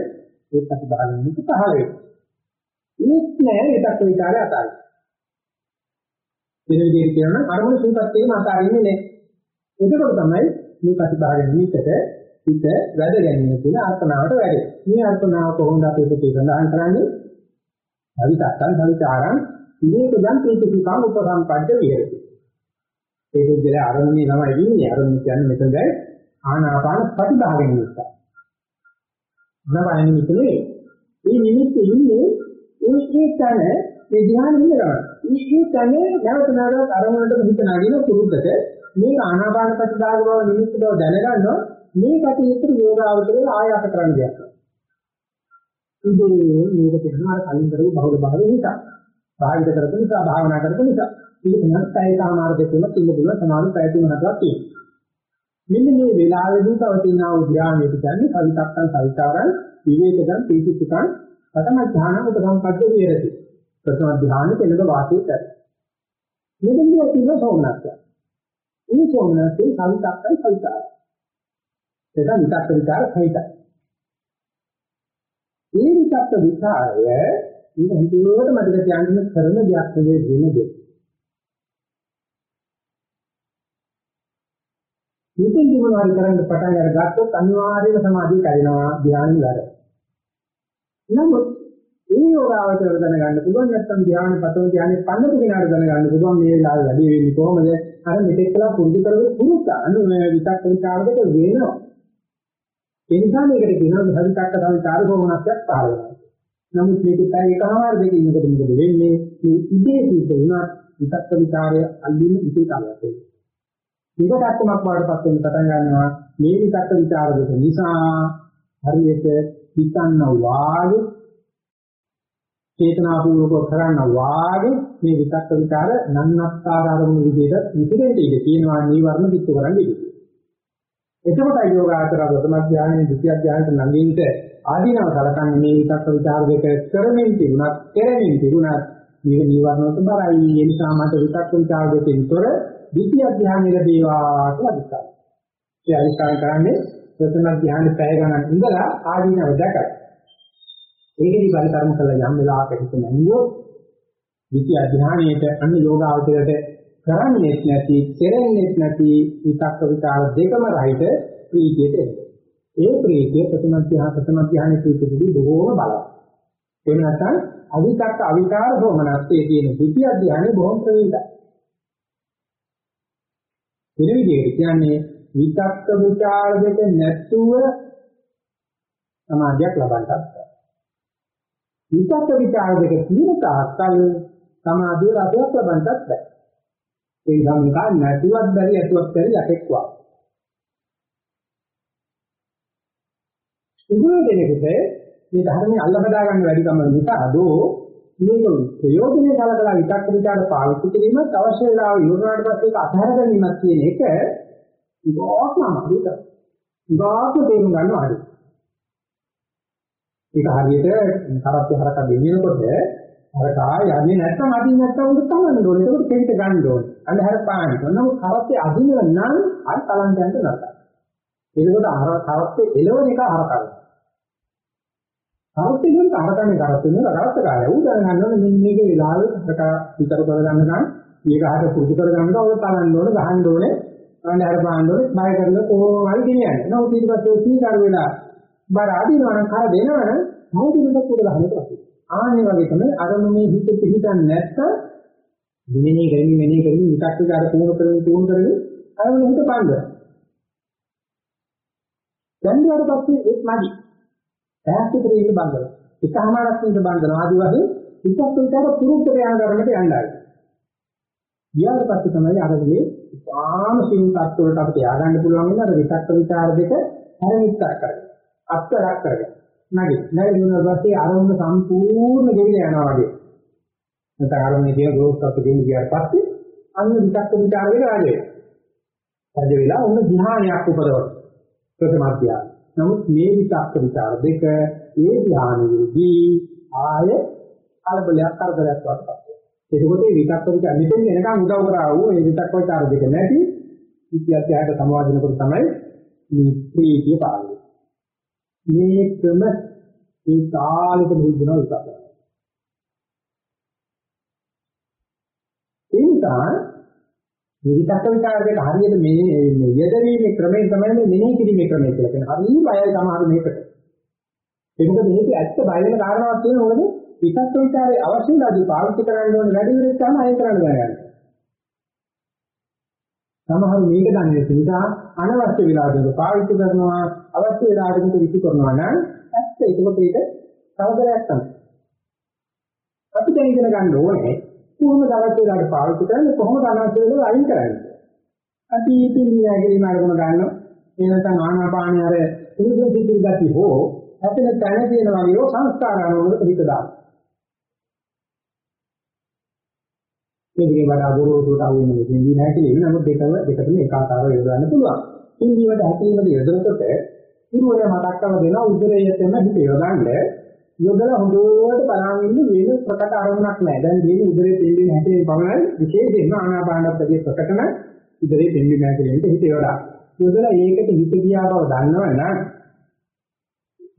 ඒ ප්‍රතිභාවෙන් පහළ වෙන්නේ. ඒත් නෑ ඒකට විකාරය අතාරින්න. වෙන විදිහට කියනවා නම් අරමුණ සූපත් වීම අතාරින්නේ නෑ. එතකොට තමයි මේ ප්‍රතිභාවෙන් නිතර හිත වැඩ ගැනීම කියන අර්පණාවට වැඩේ. මේ අර්පණාව කොහොමද අපි ඒක සඳහන් කරන්නේ? අවිතක්කන් සංචාරං විවේකයන් තීතිකම් උපසම්පද්ද විහෙරති. ඒ දෙවියන් අරමුණේ තමයි ඉන්නේ. අරමුණ කියන්නේ මෙතනද ආනාපාන ප්‍රතිභාවෙන් නිසා. නවයන් මිතුනේ මේ නිමිත්ත ඉන්නේ ඒ තන මේ ධ්‍යාන ඉන්නවා. මේ තන නැවත නැවත අරමුණට හිත නගින පුරුද්දට මේ ආනාපාන ප්‍රතිභාග බව නිමිත්ත බව දැනගන්නවා මේ කටයුතු යෝගාවචරය ආයත කරන්න දෙයක්. ඉතින් මේක තේරෙනවා කලින් කරපු බහුල භාවය නිසා. භාවිත කරපු නිසා භාවනා කරපු නිසා. ඒක නැත්නම් සාමාර දෙකම තින්න බුණ සමාන පැය තුනකටවත් තියෙනවා. මෙන්න මේ වෙලාවේදී පවතින ආ උද්‍යානයේ කියන්නේ කවිතක්කන් සවිචාරන් විවේකයන් පීතිසුඛං ප්‍රථම ඥාන උපසම්පද්ද විහෙරති. ප්‍රථම ඥානෙ කෙලද වාසය කරයි. මෙතනදී තියෙන සෝමනස්ය. මේ සෝමනස්යෙන් කවිතක්කන් සවිචාරන්. ඒක විතක්ක විචාර සහිතයි. ඒ විතක්ක විචාරය ඒක හිතුවට මතක තියාගන්න කරන දෙයක් නෙවෙයි වෙන දෙයක්. මේකෙන් මොනවාරි කරන්න පටන් අරගත්තොත් අනිවාර්යයෙන්ම සමාධිය කැඩෙනවා ධ්‍යානෙ වල. නමුත් ඒ යෝගාවචර දැනගන්න පුළුවන් නැත්නම් ධ්‍යානෙ පතන ධ්‍යානෙ පන්නපු කෙනාට දැනගන්න පුළුවන් මේ වෙලාවේ වැඩි වෙන්නේ කොහොමද? අර මෙතෙක් කළා පුරුදු කරගෙන පුරුද්ද අනු විතක් විචාර දෙක වෙනවා. ඒ නිසා මේකට කියනවා හරිතක්ක සංචාර භවනක්යක් පහළ වෙනවා. නමුත් මේක පැය එකමාර දෙක ඉන්නකොට මොකද වෙන්නේ? මේ ඉතේ සිද්ධ වුණා විතක්ක විචාරය අල්ලින්න ඉතේ කාලයක්. විකටක්කමක් වඩපත් වෙන්න පටන් ගන්නවා මේ විතක්ක ਵਿਚාර දෙක නිසා හරියට හිතන්න වාගේ චේතනාපූර්වකව කරන්න වාගේ මේ විතක්ක විචාර නන්නත්තර අරමුණු විදිහට විදිහට ඉඳී තියෙනවා නීවරණ පිටු කරන්නේ ඉතින්. එතකොටයි යෝගාචර ප්‍රථම ඥානයේ දෙති ඥානයට ළඟින්ට ආධිනව කලකන්නේ මේ විතක්ක විචාර දෙක කරමින් තිබුණත් කෙරෙමින් තිබුණත් මේ නීවරණ වලට බරයි. ඒ නිසා මට විතක්ක විචාර දෙකෙන් තොර දෙති ඥානය ලැබේවා කියලා අදිස්ථාන. ඒ අදිස්ථාන කරන්නේ ප්‍රථම ධ්‍යානෙ පැය ගණන් ඉඳලා ආදීනව දැකලා. ඒකෙදි බල කර්ම කළ යම් වෙලාවක හිත නැංගුවොත් ද්විතිය ධ්‍යානෙට අන්න යෝගාවචරයට කරන්නේ නැති, කෙරෙන්නේ නැති විතක්ක විචාර දෙකම රහිත ප්‍රීතියට එනවා. ඒ ප්‍රීතිය ප්‍රථම ධ්‍යාන ප්‍රථම ධ්‍යානෙ ප්‍රීතියදී බොහෝම බලවත්. ඒ නැත්නම් අවිතක්ක අවිකාර හෝමනස්සේ කියන ද්විතිය ධ්‍යානෙ බොහොම ප්‍රේතයි. වෙන විදිහට කියන්නේ විතක්ක ਵਿਚාර දෙක නැතුව සමාධියක් ලබන්නත් විතක්ක ਵਿਚාර දෙක තියෙන තාක්කල් සමාධිය ලබයක් ලබන්නත් බෑ. ඒ සම්කා නැතුවත් බැරි ඇතුවත් බැරි යකෙක් වා උගදෙනෙකුට මේ ධර්මයේ අල්ලබදා ගන්න වැඩි කම නිසා අදෝ මේක ප්‍රයෝජනේ කලකලා විතක්ක ਵਿਚාර පාවිච්චි කිරීමත් අවශ්‍ය වෙලාව යොදනාට පස්සේ ඒක අත්හැර ගැනීමක් කියන එක ඉබෝක්ම අමාරුද. ඉබෝක්ම තේරුම් ගන්න අඩු. ඒක හරියට කරත්තේ හරක දෙන්නකොට හරකා යන්නේ නැත්නම් අදින්න නැත්නම් උඩ තලන්න ඕනේ. ඒක කෙලිට ගන්න ඕනේ. අnder පාන්න. නමුත් කරත්තේ අදින්න නම් අර තලන්න යන්න නරකයි. ඒකෝට අර කරත්තේ එළවන එක හරකයි. සාහිත්‍ය වලින් අහකන්නේ කරත් වෙන රටත් කාය උ දැනගන්න ඕනේ මෙන්න මේක වෙලාවෙ හකට විතර කරගන්න ගන්න මේක අහක පුරුදු කරගන්න ඕනේ තලන්න ඕනේ ගහන්න ඕනේ අනේ අර බලන්න ඕනේ බය කරලා කොහොම හරි ගෙනියන්නේ නමුත් ඊට පස්සේ සීකර වෙලා බර අදිනවනම් කර දෙනවනම් මොකද උඩ ගහන්නේ පස්සේ ආන්නේ වගේ තමයි අරමුණේ හිත පිහිටන්නේ නැත්තම් මෙනෙහි කරමින් මෙනෙහි කරමින් විතක් විකාර පුහුණු කරමින් පුහුණු කරමින් අරමුණ හිත පංග දැන් ඊට පස්සේ ඒක මදි. ඈත් විතර ඉන්න බංගල. එකමාරක් ඉන්න බංගල ආදි වශයෙන් විචක්ක විචාර පුරුද්දට යන ධර්මයට යන්නයි. ඊට පස්සේ තමයි අරගේ ඉතාම සිං තත්ත්වයට අපිට ය아가න්න පුළුවන් වෙන අර විතක්ක ਵਿਚාර දෙක හැරමිත්තර කරගන්න. අත්තරක් කරගන්න. නැගි. නැගි වුණාට පස්සේ අරමුණ සම්පූර්ණ ගෙවිල යනවා වගේ. නැත්නම් අරමුණේ තියෙන growth එක ගෙවිල ගියාට පස්සේ අන්න විතක්ක ਵਿਚාර දෙක ආවේ. වැඩි වෙලා ඔන්න ධ්‍යානයක් උපදවන. ප්‍රථම අධ්‍යාන. නමුත් මේ විතක්ක ਵਿਚාර දෙක ඒ ධ්‍යානෙදී ආය කලබලයක් කරදරයක් වත්පත්. එතකොට මේ විතක්ක විචාර මෙතෙන් එනකන් උදව් කරා වූ මේ විතක්ක විචාර දෙක නැති විද්‍යාත්‍යයට සමාදිනකොට තමයි මේ ප්‍රීතිය පාළුවේ. මේකම ඒ තාලෙක මුදුන විතක්ක. ඒ නිසා විවිධක විචාරයකට හරියට මේ යෙදවීමේ ක්‍රමයෙන් තමයි මේ මෙනෙහි කිරීමේ ක්‍රමය කියලා කියනවා. හරි බයයි සමහර මේකට. ඒක මොකද මේක ඇත්ත බය වෙන කාරණාවක් තියෙනවා මොකද විචක්ක විචාරයේ අවශ්‍යතාවය පාවිච්චි කරන්න ඕනේ වැඩි වෙලෙත් තමයි අය කරන්න ගන්නේ. සමහර මේක දන්නේ නිසා අනවශ්‍ය වෙලාවකට පාවිච්චි කරනවා අවශ්‍ය වෙලාවකට විසි කරනවා නම් ඇත්ත ඒකකට ඒක සමගරයක් තමයි. අපි දැන් ඉගෙන ගන්න ඕනේ කොහොමද අවශ්‍ය වෙලාවට පාවිච්චි කරන්නේ කොහොමද අනවශ්‍ය වෙලාවට අයින් කරන්නේ අතීතේ නියැගීම අරගෙන ගන්නවා ඒ නැත්නම් ආනාපානය අර සුදුසු සිද්ධි ගති හෝ අපිට දැන තියෙන වගේ සංස්කාර අනුවකට හිත දාන්න මේකේ වඩා ගොරෝසුට අහු වෙන දෙයක් නෑ කියලා නමුත් දෙකම දෙකටම ඒකාකාරව යොදන්න පුළුවන් ඉන්දියට හැකීමද යොදනකොට ඉරුවල මතක් කරලා දෙනවා උදරයේ තෙම හිත යොදන්නේ යොදලා හොඳට බලන් ඉන්න වෙන ප්‍රකට අරමුණක් නැහැ. දැන් මේ උදරේ තෙල්ලෙන හැටේ පමණයි විශේෂයෙන්ම ආනාපානපදයේ ප්‍රකටන උදරේ තෙල්ලෙන හැටේ හිත යොදා. යොදලා ඒකට හිත ගියා බව දන්නවනම්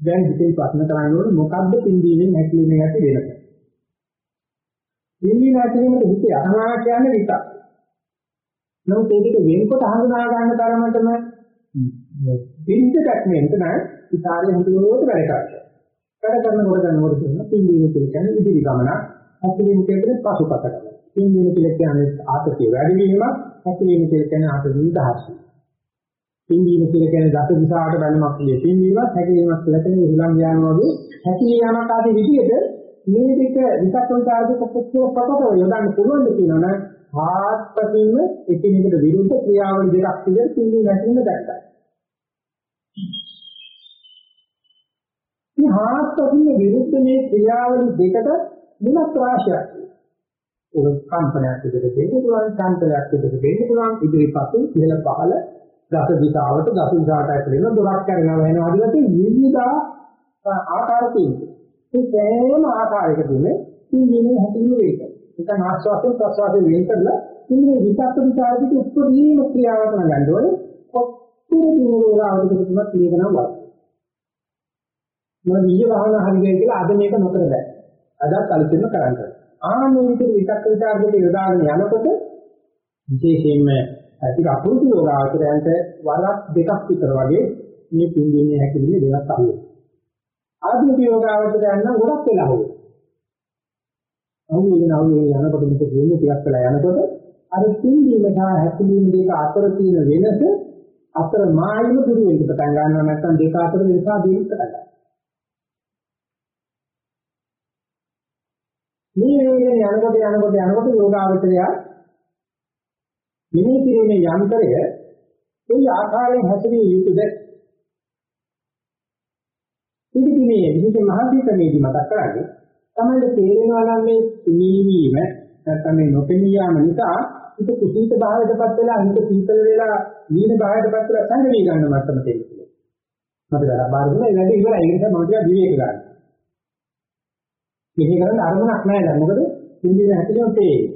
දැන් හිතේ ප්‍රශ්න කරන්න ඕනේ මොකද්ද පින්දීමෙන් හැකිලිමේ ඇති වෙනස. පිම්බීම හැකිලිමට හිත යනවා කියන්නේ විතක්. නමුත් ඒක වෙන්කොට හඳුනා ගන්න තරමටම පිළිච්චක් නෙන්තන ඉතාලේ හොඳට වැඩ කරනවා. වැඩ කරනකොට කරනකොට කියන පිම්බීම කියන්නේ ඉදිරි ගමන, හැකිලිම කියන්නේ පසුපස ගමන. පිම්බීම කියන්නේ ආතතිය වැඩි වීම, හැකිලිම කියන්නේ ආතතිය දහසයි. පිම්බීම කියන්නේ දස දිශාවට බැලීමක් කියේ පිම්බීමත් හැකිලීමක් කියලා කියන්නේ උලන් යාම වගේ හැකිලියාමක් ආදී විදිහට මේ දෙක විකත් විචාරක කොච්චර පොතට යොදන්න පුළුවන්ද කියනවනම් ආත්පතින්ම එකිනෙකට විරුද්ධ ක්‍රියාවලි දෙකක් විදිහට පිම්බීම හැකිලිම දැක්කා. මේ ආත්පතින්ම විරුද්ධ මේ ක්‍රියාවලි දෙකට මුලක් රාශියක් තියෙනවා. ඒක කම්පනයක් විදිහට දෙන්න පුළුවන්, චාන්තලයක් විදිහට දෙන්න පුළුවන්, ඉදිරිපත් ඉහළ පහළ දස දිශාවට දස දිශාවට ඇතුළේ දොරක් කරනවා වෙනවා ආදිවාසී විවිධ ආකාර තියෙනවා. ඒ සෑම ආකාරයකදීම ඉන්නේ හැටිම වේක. ඒක ආස්වාදයෙන් ප්‍රසවාසයෙන් වෙන් කරලා ඉන්නේ විචක්ක විචාරිත උත්පදීම ක්‍රියාවක් නගන්න ඕනේ. කොච්චර දිනවලවද තුනක් මේකනම් වත්. මම ඊයේ වහන හරියයි කියලා අද මේක නොකර බෑ. අදත් අලුතෙන්ම කරන්න. ආන්නේ විදිහට විචක්ක විචාරයට යොදාගෙන යනකොට විශේෂයෙන්ම ටික අපුරුදු යෝගාවචරයන්ට වරක් දෙකක් විතර වගේ මේ පින්දීමේ හැකිලිමේ දෙකක් අහුවෙනවා. ආධුනික යෝගාවචරයන් නම් ගොඩක් වෙලා හොයනවා. අහුවෙන අහුවෙන යනකොට මොකද වෙන්නේ ටිකක් වෙලා යනකොට අර පින්දීම සහ හැකිලිම දෙක අතර තියෙන වෙනස අතර මායිම දුරු වෙන්න පටන් ගන්නවා නැත්නම් දෙක අතර වෙනස අදින් පටන් ගන්නවා. මේ වේගයෙන් යනකොට යනකොට යනකොට යෝගාවචරය මෙහි කිරීමේ යන්ත්‍රය කොයි ආකාරයෙන් හැසිරිය යුතුද? ඉදිරිමේ විදිහට මහාදීපමේදී මතක් කරන්නේ තමයි තේරෙනවා නම් මේ නිවීම නැත්නම් මේ නොපෙනී යාම නිසා හිත කුසීත භාවයටපත් වෙලා හිත සීතල වෙලා දීන භාවයටපත් වෙලා සංගමී ගන්න මට්ටම තියෙනවා. මට දරා බාරුනේ වැඩි ඉවරයි ඒ නිසා මම ටිකක් විවේක ගන්න. මෙහි කරන්න අරමුණක් නැහැ දැන් මොකද සින්දින හැටිම තේරෙන්නේ.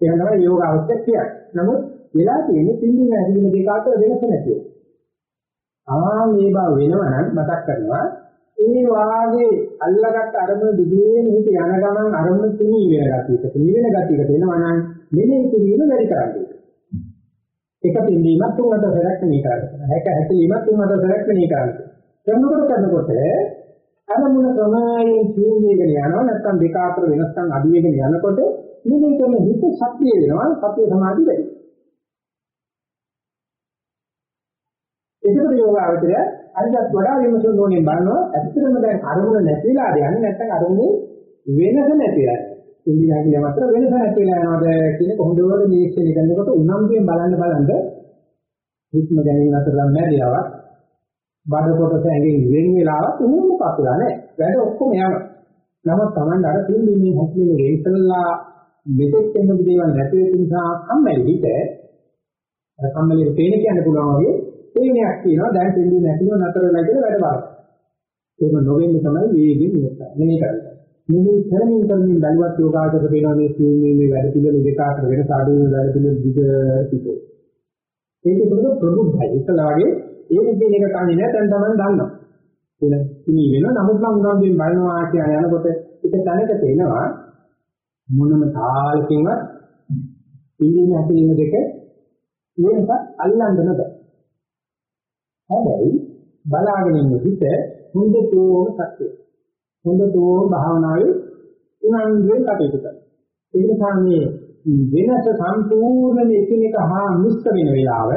එහෙනම් තමයි යෝග අවශ්‍ය කියන්නේ. නමුත් වෙලා තියෙන්නේ පින්දින ඇදීම දෙක අතර වෙනස නැතිව. ආ මේ බව වෙනවනම් මතක් කරනවා ඒ වාගේ අල්ලගත් අරමුණ දිගේ මෙහිට යන ගමන් අරමුණ තුනී වෙන ගතියක තුනී වෙන ගතියකට එනවා නම් මෙලේ තුනීම වැඩි කරන්නේ. එක පින්දීමක් තුන් හතර සැරයක් මේ කරන්නේ. හැක හැකීමක් තුන් හතර සැරයක් මේ කරන්නේ. කරනකොට කරනකොට අරමුණ ක්‍රමයෙන් සියුම් වේගන යනවා නැත්නම් දෙක අතර වෙනස්කම් අඩු වෙගෙන යනකොට මේ කරන හිත ශක්තිය වෙනවා සතිය සමාධි වැඩි. ඒකට යෝගාවචරය අනිත් වඩා විමසන ඕනේ බලනවා ඇත්තටම දැන් අරමුණ නැතිලා යන්නේ නැත්නම් අරමුණේ වෙනස නැතිලා. ඉන්දියා කියන මාත්‍ර වෙනස නැතිලා යනවාද කියන කොහොමද නිරීක්ෂණය කරනකොට උනන්දුවෙන් බලන්න බලන්න හිත්ම ගැනීම අතර මැරියාවක් බඩ කොටස ඇඟෙන් වෙන වෙලාවක් උණුම පස්සලා නැහැ. වැඩ ඔක්කොම යනවා. නමුත් Taman අර පිළිමින් හැදෙන්නේ ඉස්සල්ලා මෙතෙක් වෙන දේවල් නැති වෙච්ච නිසා කම්මැලි හිත අර කම්මැලි පේන කියන්න පුළුවන් වගේ පේනයක් තියෙනවා දැන් දෙන්නේ නැතිව නතර වෙලා කියලා වැඩ බලන්න. ඒක නොවෙන්නේ තමයි වේගෙන් ඉන්න. මෙහෙ කරන්නේ. මේ කරමින් කරමින් බලවත් යෝගාචර වෙනවා මේ මේ මේ වැඩ පිළිවෙල දෙක අතර වෙනස අඩු වෙන වැඩ පිළිවෙල දිග පිටේ. ඒක පොදු ප්‍රබුද්ධයි. ඒකලා වගේ ඒ විදිහේ එක කන්නේ නැහැ දැන් තමයි දන්නවා. එන ඉනි වෙන නමුත් මම උනන්දුවෙන් බලනවා කියන යනකොට එක තැනක තේනවා මොනම තාලකින්වත් ඉන්දිය හැදීම දෙක වෙනස අල්ලන්න බෑ. හැබැයි බලාගෙන ඉන්න හිත හොඳටම සත්‍යය. හොඳටම භාවනාවේ උනන්දුවෙන් කටයුතු කරනවා. ඒ නිසා මේ වෙනස සම්පූර්ණ එකිනෙක හා මිශ්‍ර වෙන වෙලාව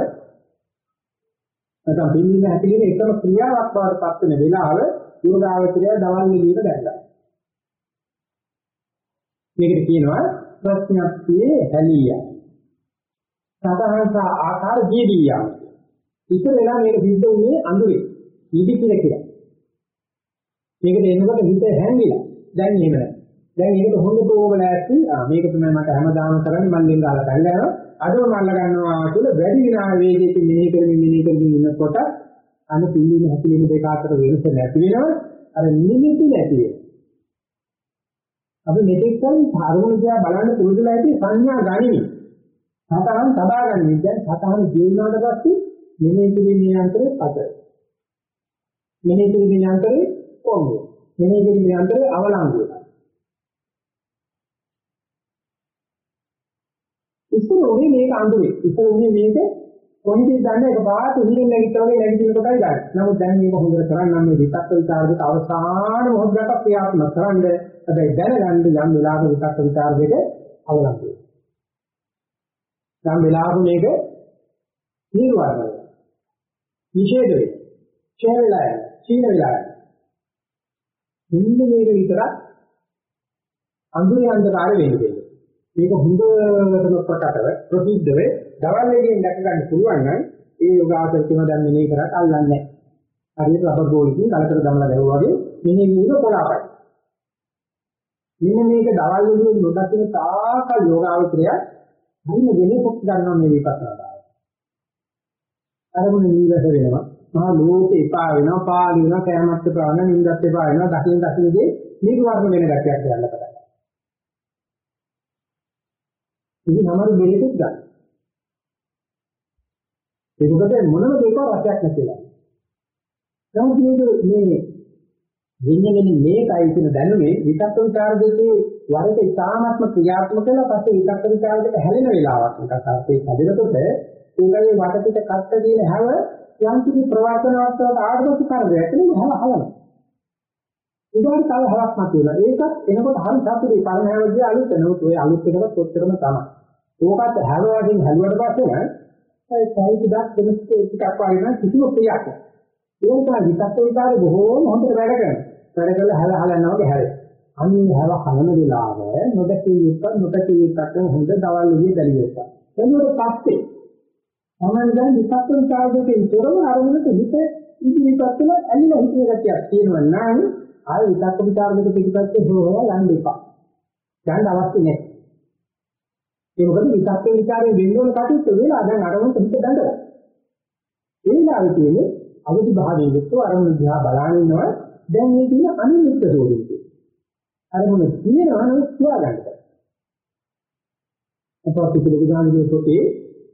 නැත්නම් පිළිඳින හැටියේ එකම ක්‍රියාවක් බවට පත් වෙන වෙලාව යෝගාවචරය දවල් නිදීට දැක්කා. මේකට කියනවා ප්‍රඥප්තියේ හැලිය. සතහන්ස ආකාර ජීවියා. ඉතල වෙලා මේක සිද්ධ වුණේ අඳුරේ. නිදි කියලා කියලා. මේකට එනකොට හිත හැංගිලා. දැන් එහෙම නැහැ. දැන් ඒකට හොඳට ඕවල ඇති ආ මේක තමයි මට හැමදාම කරන්නේ මම දෙන්න දාලා කරලා යනවා. අදම මල්ල ගන්නවා කියලා වැඩි විනා වේගයකින් මෙනෙහි කරමින් මෙනෙහි කරමින් ඉන්නකොට අන පිළිම හැපිලීම දෙක අතර වෙනස නැති වෙනවා. අර නිමිති නැති වෙනවා. අපි මෙතෙක් කල ධර්මණ දිහා බලන්න පුරුදුලා ඇති සංඥා ගනිමි. සතහන් සබා ගනිමි. දැන් සතහන් ජීවනාට පස්සේ මෙනෙහි කිරීමේ අන්තරය පද මෙනෙහි කිරීමේ අන්තරය කොන්ද මෙනෙහි කිරීමේ අන්තරය අවලංගුව ඉස්සර උනේ මේක අඳුරේ ඉස්සර උනේ මේක කොන්දේ දන්න එක පාට උහිරින් නැගිටලා වගේ නැගිටින කොටයි ගන්න. නමුත් දැන් මේක හොඳට කරන්න නම් මේ විතක්ක විචාර දෙක අවසාන මොහොත දක්වා ක්‍රියාත්මක කරන්න. හැබැයි දැනගන්න යම් වෙලාවක විතක්ක විචාර දෙක අවලංගුයි. යම් වෙලාවක මේක නිර්වාණය. නිෂේධ වෙනවා. ඡේ වෙලා යනවා. චීන වෙලා යනවා. හින්ද මේක විතරක් අඳුරේ අන්ධකාරය වෙන්නේ. මේක හොඳටම ප්‍රකටව ප්‍රසිද්ධව දවල් වේගයෙන් දැක ගන්න පුළුවන් නම් ඒ යෝගාචර කියන දැන් මෙනේ කරත් අල්ලන්නේ නැහැ. හරියට රබර් බෝලකින් කලකට දමලා දැවුවා වගේ මෙනේ නිර පොළාපයි. මෙන්න මේක දවල් වේගයෙන් නොදකින තාකල් යෝගාචරය අන්න වෙනේ පොක් ගන්නවා මේ විපස්සනා දාය. අරමුණ නීරස වෙනවා. මහා ලෝකේ එපා වෙනවා, පාළි වෙනවා, කැමැත්ත ප්‍රාණ, නින්දත් එපා වෙනවා, දකින් දකින්දී නිර්වර්ණ වෙන ගැටයක් යන්න පටන් ගන්නවා. ඉතින් සමහර දෙයකට ගන්න. ඒකකට මොනම දෙයක රසයක් නැතිලා. නමුත් මේක මේ විඤ්ඤාණය මේකයි කියන දැනුමේ විතක්ක විචාර දෙකේ වරක ඉතාමත්ම ක්‍රියාත්මක කරලා පස්සේ විතක්ක විචාර දෙක හැලෙන වෙලාවක් එකක් අර්ථයේ හදනකොට ඒකේ වටපිට කට්ට දින හැව යම් කිසි ප්‍රවාසන වස්තුවක ආඩපසු කරදයක් නෙවෙයි හැව හලන. උදාහරණ තව හරක් මතුවලා ඒකත් එනකොට හරි සතුටුයි පරණ හැවදී අලුත් නමුත් ওই අලුත් එකවත් ඔච්චරම තමයි. ඕකත් හැව වශයෙන් හැලුවට පස්සේ ඒ සයිඩ් එකක් දෙනස් ටිකක් වගේ නම් කිසිම ප්‍රියක් නැහැ. ඒක තමයි විතක්ක විකාරේ බොහෝම හොඳට වැඩ කරනවා. වැඩ කළා හැල හලනවා වගේ හැරේ. අන්නේ හැව හලන වෙලාව නොදකී යුක්ත නොදකී යුක්ත හොඳ දවල් එළිය දැලියෙත්ත. එතකොට පස්සේ තමයි දැන් විතක්ක විකාරයෙන් තොරව අරමුණට හිත ඉදිරිපත් වෙන ඇලිලා හිතේ ගැටියක් තියෙනවා නම් ආය විතක්ක විකාරයක පිටපස්සේ හොරව යන්න එපා. යන්න අවශ්‍ය නැහැ. ඒ මොකද විතක්කේ විචාරයෙන් වෙන්න ඕන කටයුතු වෙලා දැන් අරමුණට හිත දඬලා. ඒ වෙලාවේ තියෙන්නේ අවදි භාවයේ යුක්තව අරමුණ දිහා බලාගෙන ඉන්නවා දැන් මේ තියෙන අනිමිත්ත දෝෂය. අරමුණ තියෙනවා නම් තියාගන්න. අපත් පිළිගානගේ පොතේ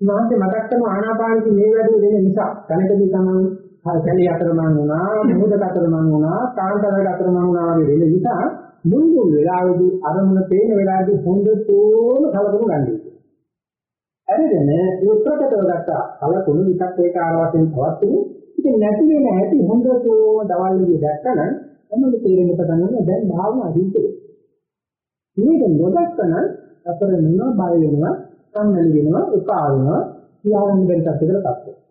නාමයේ මතක් කරන ආනාපානයේ මේ වැඩේ වෙන නිසා. දැනකදී තමයි කැලේ අතරමං වුණා, මොහොතක අතරමං වුණා, කාන්තාරයක අතරමං වුණා වගේ වෙන නිසා මුළු වෙලාවේදී අරමුණ පේන වෙලාවේදී හොඳටම කලකම ගන්න. ඇරගෙන මේ ප්‍රකටව ගත්ත. කලකුණු විතක් ඒක ආරවසෙන් පවත්තුනේ. ඉතින් නැති වෙන හැටි හොඳටම දවල් විදිහ දැක්කම තමයි තේරෙන්න පටන් ගන්න. දැන් භාවනා හිතේ. මේක නොදැක්කම අපර නෙනවා බය වෙනවා, කම්මැලි වෙනවා, එපා වෙනවා, කියාගන්න බැරි තත්ත්වයකට පත් වෙනවා.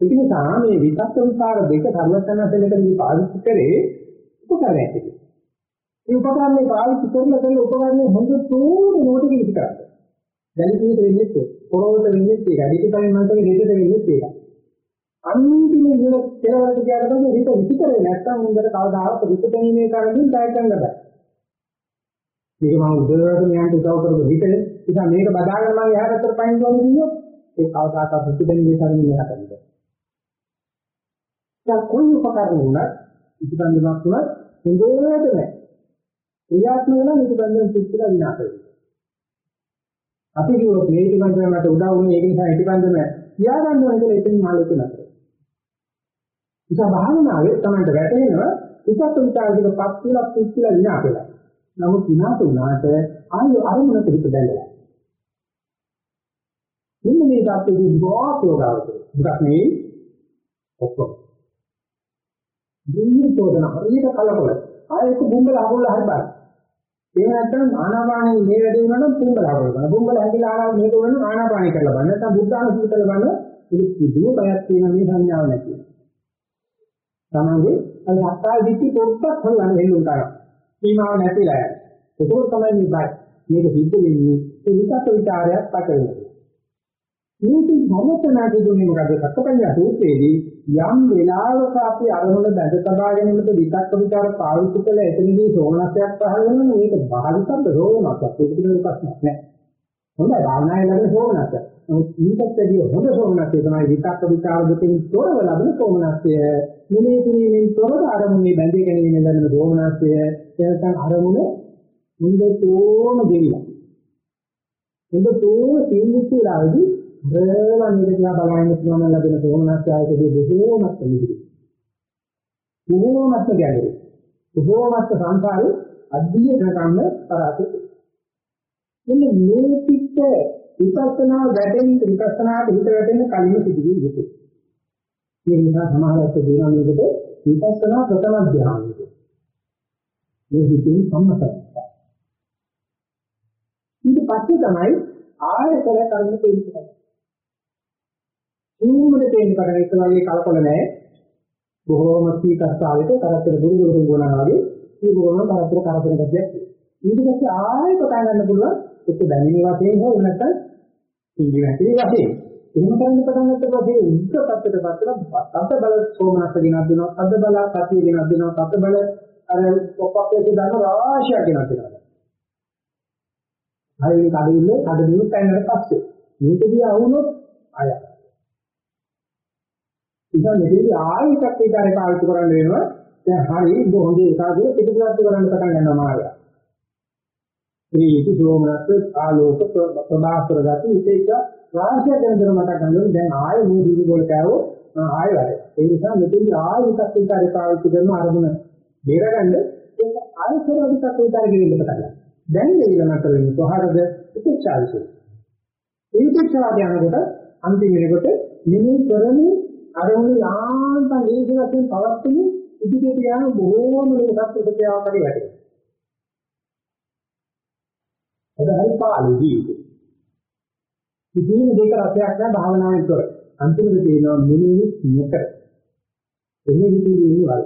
ඒක නිසා මේ විතක් විකාර දෙක සර්වඥාසලකදී පාවිච්චි කරේ උපකරණයක් තිබෙනවා. මේ උපකරණේ පාවිච්චි කරන කරන උපකරණේ හොඳ තෝරන නෝට කිසි කරන්නේ. දැලිතේට වෙන්නේ ඒක. පොරොවට වෙන්නේ ඒක. අදිටිපරින් මන්ටේ හේතට වෙන්නේ ඒක. අන්තිම ඉන්න කෙලවරට ගියාට පස්සේ හිත විචිතරේ නැත්තම් හොඳට කවදාවත් විචිතීමේ කරමින් බය කරන්න බෑ. මේක මම උදේට මෙයන්ට උදව් කරපු හිතේ. ඉතින් මේක බදාගෙන මම එහා පැත්තට පයින් ගියොත් ඉන්නොත් ඒ කවදාකවත් විචිතීමේ කරමින් එහාට යනවා. දැන් කොයි උපකරණ වුණත් ඉතිබන්දමක් තුනත් හොඳට නැහැ. ක්‍රියාත්මක වෙනවා ඉතිබන්දම පිටිලා විනාශ වෙනවා. අපි කිව්වොත් මේ ඉතිබන්දම මට උදව් වුණේ ඒක නිසා ඉතිබන්දම තියාගන්න ඕනේ කියලා එතනින් ආලෝක නැතර. නිසා භාවනාවේ තමයි වැටෙනවා විපස්සක විචාරයකපත් වෙලා පිටිලා විනාශ වෙලා. නමුත් විනාශ වුණාට ආයෙ අරමුණට හිත බැඳලා. මෙන්න මේ ධාතුවේ ගෝපයෝගාවද. දුක් නෙවෙයි ඔක්කොම. දෙන්නේ චෝදන හරියට කලකොල. ආයෙත් බුම්බල අහුල්ලා හරි බලන්න. ඒ නැත්තම් ආනාපානෙ මේ වැඩේ වෙනවා නම් බුම්බල අහුල්ලා. බුම්බල හැදිලා ආනා මේක වෙන ආනාපානෙ කරලා බලන්න. නැත්තම් බුද්ධානුසුති කරලා බලන්න. ඒක කිසිම බයක් තියෙන මේ සංඥාවක් නැති. තමන්ගේ අර සත්‍යය දිට්ඨි පොත්තක් හොල්ලන්න වෙනුම් කරා. සීමාව නැතිලා යනවා. ඒක තමයි මේ බය. මේක හිත වෙන්නේ ඒ විකත් විචාරයක් පට වෙනවා. මේක භවතනාදී දුන්නේ මොකද? සත්පඤ්ඤා සූත්‍රයේදී යම් වෙලාවක අපි අරමුණ බඳ තබා ගැනීමට විතක්ක විචාර පාවිච්චි කළ එතනදී සෝමනස්යක් පහළ වෙනවා මේක භාවිතද සෝමනස්යක් ඒක පිළිබඳව ප්‍රශ්නයක් නෑ හොඳයි භාවනාවේ ලැබෙන සෝමනස්ය නමුත් ඊටත් වැඩිය හොඳ සෝමනස්ය තමයි විතක්ක විචාර දෙකෙන් තොරව ලැබෙන සෝමනස්ය නිමේ කිරීමෙන් තොරව අරමුණේ බැඳ ගැනීමෙන් ලැබෙන සෝමනස්ය එනකන් අරමුණ හොඳටම දෙවිලා හොඳටම තීන්දුව වෙලාවේදී බේලා මේක දිහා බලන්න පුළුවන් ලැබෙන සෝමනස්යායකදී බොහෝමත් මිහිරි. බොහෝමත් ගැඹුරු. බොහෝමත් සංසාරේ අධ්‍යය කරගන්න පරාසෙ. මෙන්න මේ පිට විපස්සනා වැඩෙන්න විපස්සනාට හිත වැටෙන්න කලින් සිදුවී යුතුයි. මේ නිසා සමාහලත් දෙනවා මේකට විපස්සනා ප්‍රථම ධ්‍යානය. මේ හිතේ සම්මතයි. ඊට පස්සේ තමයි ආයතන කර්ම තේරුම් ඌමද තේින්න පටන් එක වගේ කලකොල නැහැ. බොහෝම සීකස්සාලෙට කරත්තර බුරු බුරු ගුණා වගේ මේ බොහෝම කරත්තර කරත්තර ගැතියක්. ඊට පස්සේ ආයෙ පටන් ගන්න පුළුවන් එක්ක දැනෙන වශයෙන් හෝ නැත්නම් ඉන්දිය නැති වශයෙන්. එහෙම කරන්න පටන් ගන්නකොට පස්සේ උද්ද පැත්තට පැත්තට අද්ද බල සෝමනස්ස ගෙනත් දෙනවා. අද්ද බල කතිය ගෙනත් දෙනවා. අද්ද බල අර පොප්පප් එකේ දාන රාශියක් ගෙනත් දෙනවා. හරියට කඩින්නේ කඩින්නේ පැනනට පස්සේ මේකදී ආවුනොත් ආය ඉතින් මෙතනදී ආයෙත් විතරේ පාවිච්චි කරන්න වෙනවා. දැන් හරි හොඳ ඒකාගේ පිටුපත් කරන්න පටන් ගන්නවා මාර්ගය. ප්‍රීති සෝමනස්ස ආලෝක ප්‍රභාස්වර ගති විශේෂ රාශිය ගැන දර මතක් ගන්නවා. දැන් ආයෙ මේ දීවි වල කෑවෝ ආයෙ වැඩ. ඒ නිසා මෙතනදී ආයෙත් විතරේ පාවිච්චි කරන අරමුණ බේරගන්න ඒක ආයෙත් විතරේ විතරේ ගෙනින්න පටන් ගන්නවා. දැන් ඊළඟට වෙන්නේ කොහරද? උපේක්ෂාවිසය. ඒ උපේක්ෂාව යනකොට අන්තිම වෙනකොට නිමේ කරන්නේ අරමුණු යාන්ත නේද වශයෙන් පවත්තුනේ ඉදිරියට යන බොහෝම ලෝකත් උපක්‍රියාව කරේ වැඩේ. එදහයි පාළු ජීවිතේ. කිසිම දෙයක රසයක් නැහැ භාවනාවෙන් තොර. අන්තිමට තියෙනවා මෙනෙහි නොකර. එන්නේ විදිහේ ඉන්නවල.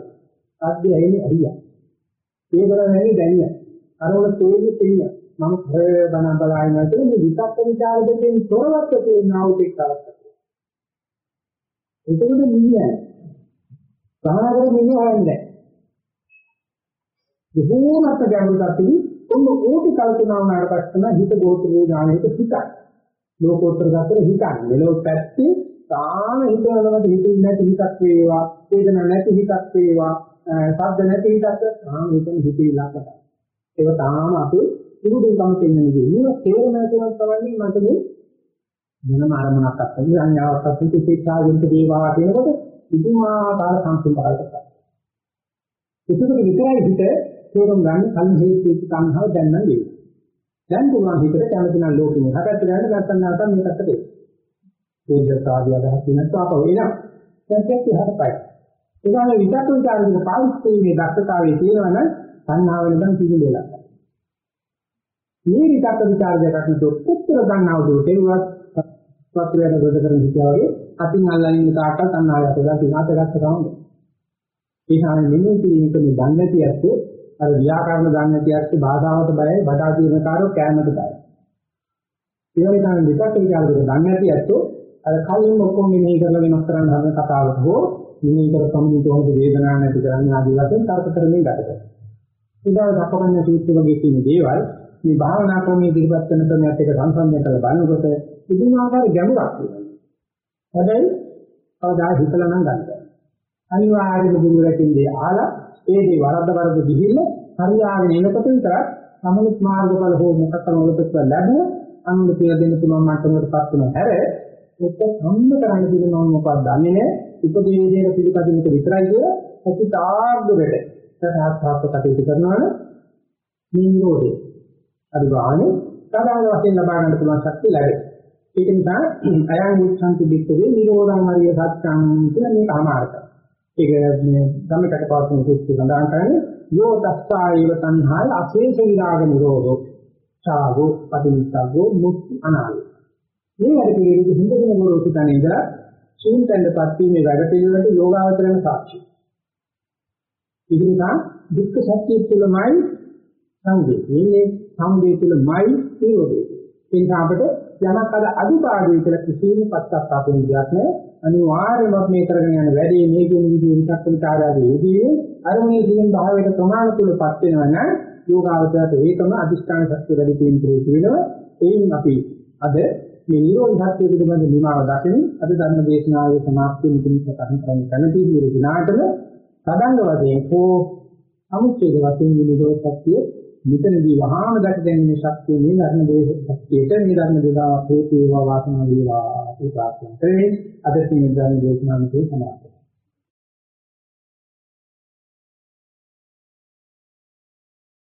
සාධ්‍ය ඇයිනේ අයියා. ඒ කරන්නේ දැනිය. අරවල තේජි තේිය. මම බණ බලාගෙන ඉඳලා මේ විකප්ප විචාර දෙකෙන් තොරවත් තියෙනා උපේක්ෂාවක්. එතකොට නින්නේ සාහනකට නින්නේ හොයන්නේ බොහෝමත් ගැඹුරට පිළි කොන්න ඕටි කල්පනා වුණාට පස්සේ හිත ගෝත්‍රයේ ඥානයට හිතයි ලෝකෝත්තර ගතේ හිතන්නේ. මෙලොව පැත්තේ තාම හිතනකොට හිතින් නැති හිතක් වේවා වේදන නැති හිතක් වේවා ශබ්ද නැති හිතක් තාම හිතෙන් හිතේ ලක්කට ඒක තාම අපේ ඉරුදුන් ගම දෙන්නේ නෙවෙයි. මේක තේරෙන තුනක් තමයි මට මේ මොනම අරමුණක් අත්දැකීම් සංඥාවක් අත්දැකීම් උපේක්ෂාවෙන්ට දේවා කියනකොට ඉදුමාකාර සංසුම්භාවයක්. ඒකක විතරයි හිත තේරුම් ගන්න කලින් හේතු සංහව දැන් නම් වෙයි. දැන් පුළුවන් හිතට කැමති නම් ලෝකෙම හකට ගන්න නැත්නම් නැත්නම් මේකට දෙයි. ඒකතාවිය අදහස් වෙනත් ආපහු එනවා. දැන් කැක්කේ හරපයි. ඒගොල්ලෝ විචක්ක විචාරින පාවිච්චි මේ දක්ෂතාවයේ තියෙනවනම් සංහාව වෙනකන් කිසිදෙයක්. මේ විචක්ක විචාර දෙකක් දුක්තර ගන්නව දුරේවත් වතුරේන ගොඩ කරගෙන හිටියා වගේ අතින් අල්ලගෙන ඉන්න තාක්කල් තණ්හාවට ගලා දිනාට ගත්ත ගමන් ඒ සාමයේ මෙන්න තියෙනක මේ දන්නේ නැති ඇත්තෝ අර ව්‍යාකරණ දන්නේ නැති ඇත්තෝ බාධාවට බයයි බඩා දින කාරෝ කෑමට බයයි ඒ වගේ තමයි විපක්ක විචාරවල දන්නේ නැති ඇත්තෝ අර කලින් ඔක්කොම මෙහෙ කරලා වෙනස් කරන්න හදන කතාවට හෝ මෙහෙ කර සමුදිත හොඳ වේදනාවක් නැති කරන්නේ ආදී වශයෙන් තර්ක කරමින් ගත කරනවා ඊගාව දක්වන්නේ සූත්‍ර වගේ තියෙන දේවල් මේ භාවනා ක්‍රමයේ ඉදිරිපත් කරන ක්‍රමයට එක සංසන්දනය කරලා බලනකොට පුදුමාකාර ගැඹුරක් තියෙනවා. හැබැයි කවදා හිතලා නම් ගන්න බෑ. අනිවාර්යයෙන්ම ගුරු රැකින්නේ ආලා ඒ දේ වරද්ද වරද්ද ගිහිල්ලා හරියාගෙන එනකොට විතරක් සමුත් මාර්ගඵල හෝ මොකක්ද මොකටද ලැබුණ? අනුල කියලා දෙන්න පුළුවන් මට්ටමකටපත් වෙන හැර ඔක්ක සම්ම කරන්න දෙන මම මොකක්ද දන්නේ නැහැ. උපදේශයේ පිළිපදිනක විතරයි කියලා ඇති තාක් දුරට සහාත්පාත කටයුතු කරනවනේ මේ නිරෝධය. අද ගානේ සාධාරණ වශයෙන් ලබා ගන්න පුළුවන් ශක්තිය ලැබෙනවා ඒක නිසා අයං උච්ඡන්ති බික්කවේ නිරෝධං හරිය සත්‍යං කියලා මේක අමාරක. ඒක මේ ධම්මකට පවත්වන සූත්‍රය සඳහන් කරන්නේ යෝ දස්සායව තණ්හාය අශේෂ විරාග නිරෝධෝ සාගෝ පටිච්චසග්ගෝ මුක්ති අනාලය. මේ වැඩ පිළිවෙලක හිඳගෙන මොරොසු තැන ඉඳලා සූන්තෙන්දපත් වීමේ වැඩ පිළිවෙලට යෝගාවචරණ සාක්ෂි. ඒක නිසා දුක්ඛ සත්‍ය තුළමයි සංවේ. මේ සංවේ තුළමයි නිරෝධය. ඒ නිසා අපිට යමක් අද අදුපාඩුයි කියලා කිසිම පස්සක්තාපෙන් දෙයක් නැහැ. අනිවාර්යයෙන්ම මේ කරගෙන යන වැඩේ මේකෙන් විදිහේ විචක්ක විචාරාදී යෙදී අරමුණේ තියෙන භාවයට ප්‍රමාණ තුලපත් වෙනවා නම් යෝගාවචරයට ඒකම අදිෂ්ඨාන ශක්තිය වැඩි වීම හේතු වෙනවා. එයින් අපි අද මේ නිරෝධ සත්‍ය පිළිබඳ නිමාව දකින අද ධර්ම දේශනාවේ සමාප්තිය මුලින් සටහන් කරන කැමැති විදිහට දිනාටම සදංග වශයෙන් හෝ අමුච්ඡේද වශයෙන් නිරෝධ සත්‍ය මෙතනදී වහාම දැක ගැනීමේ ශක්තිය මේ ධර්ම දේශ ශක්තියට මේ ධර්ම දේශාව හේතු වේවා වාසනාව වේවා ඒ ප්‍රාර්ථනා කරේ අද තියෙන ධර්ම දේශනාවේ සමාප්තිය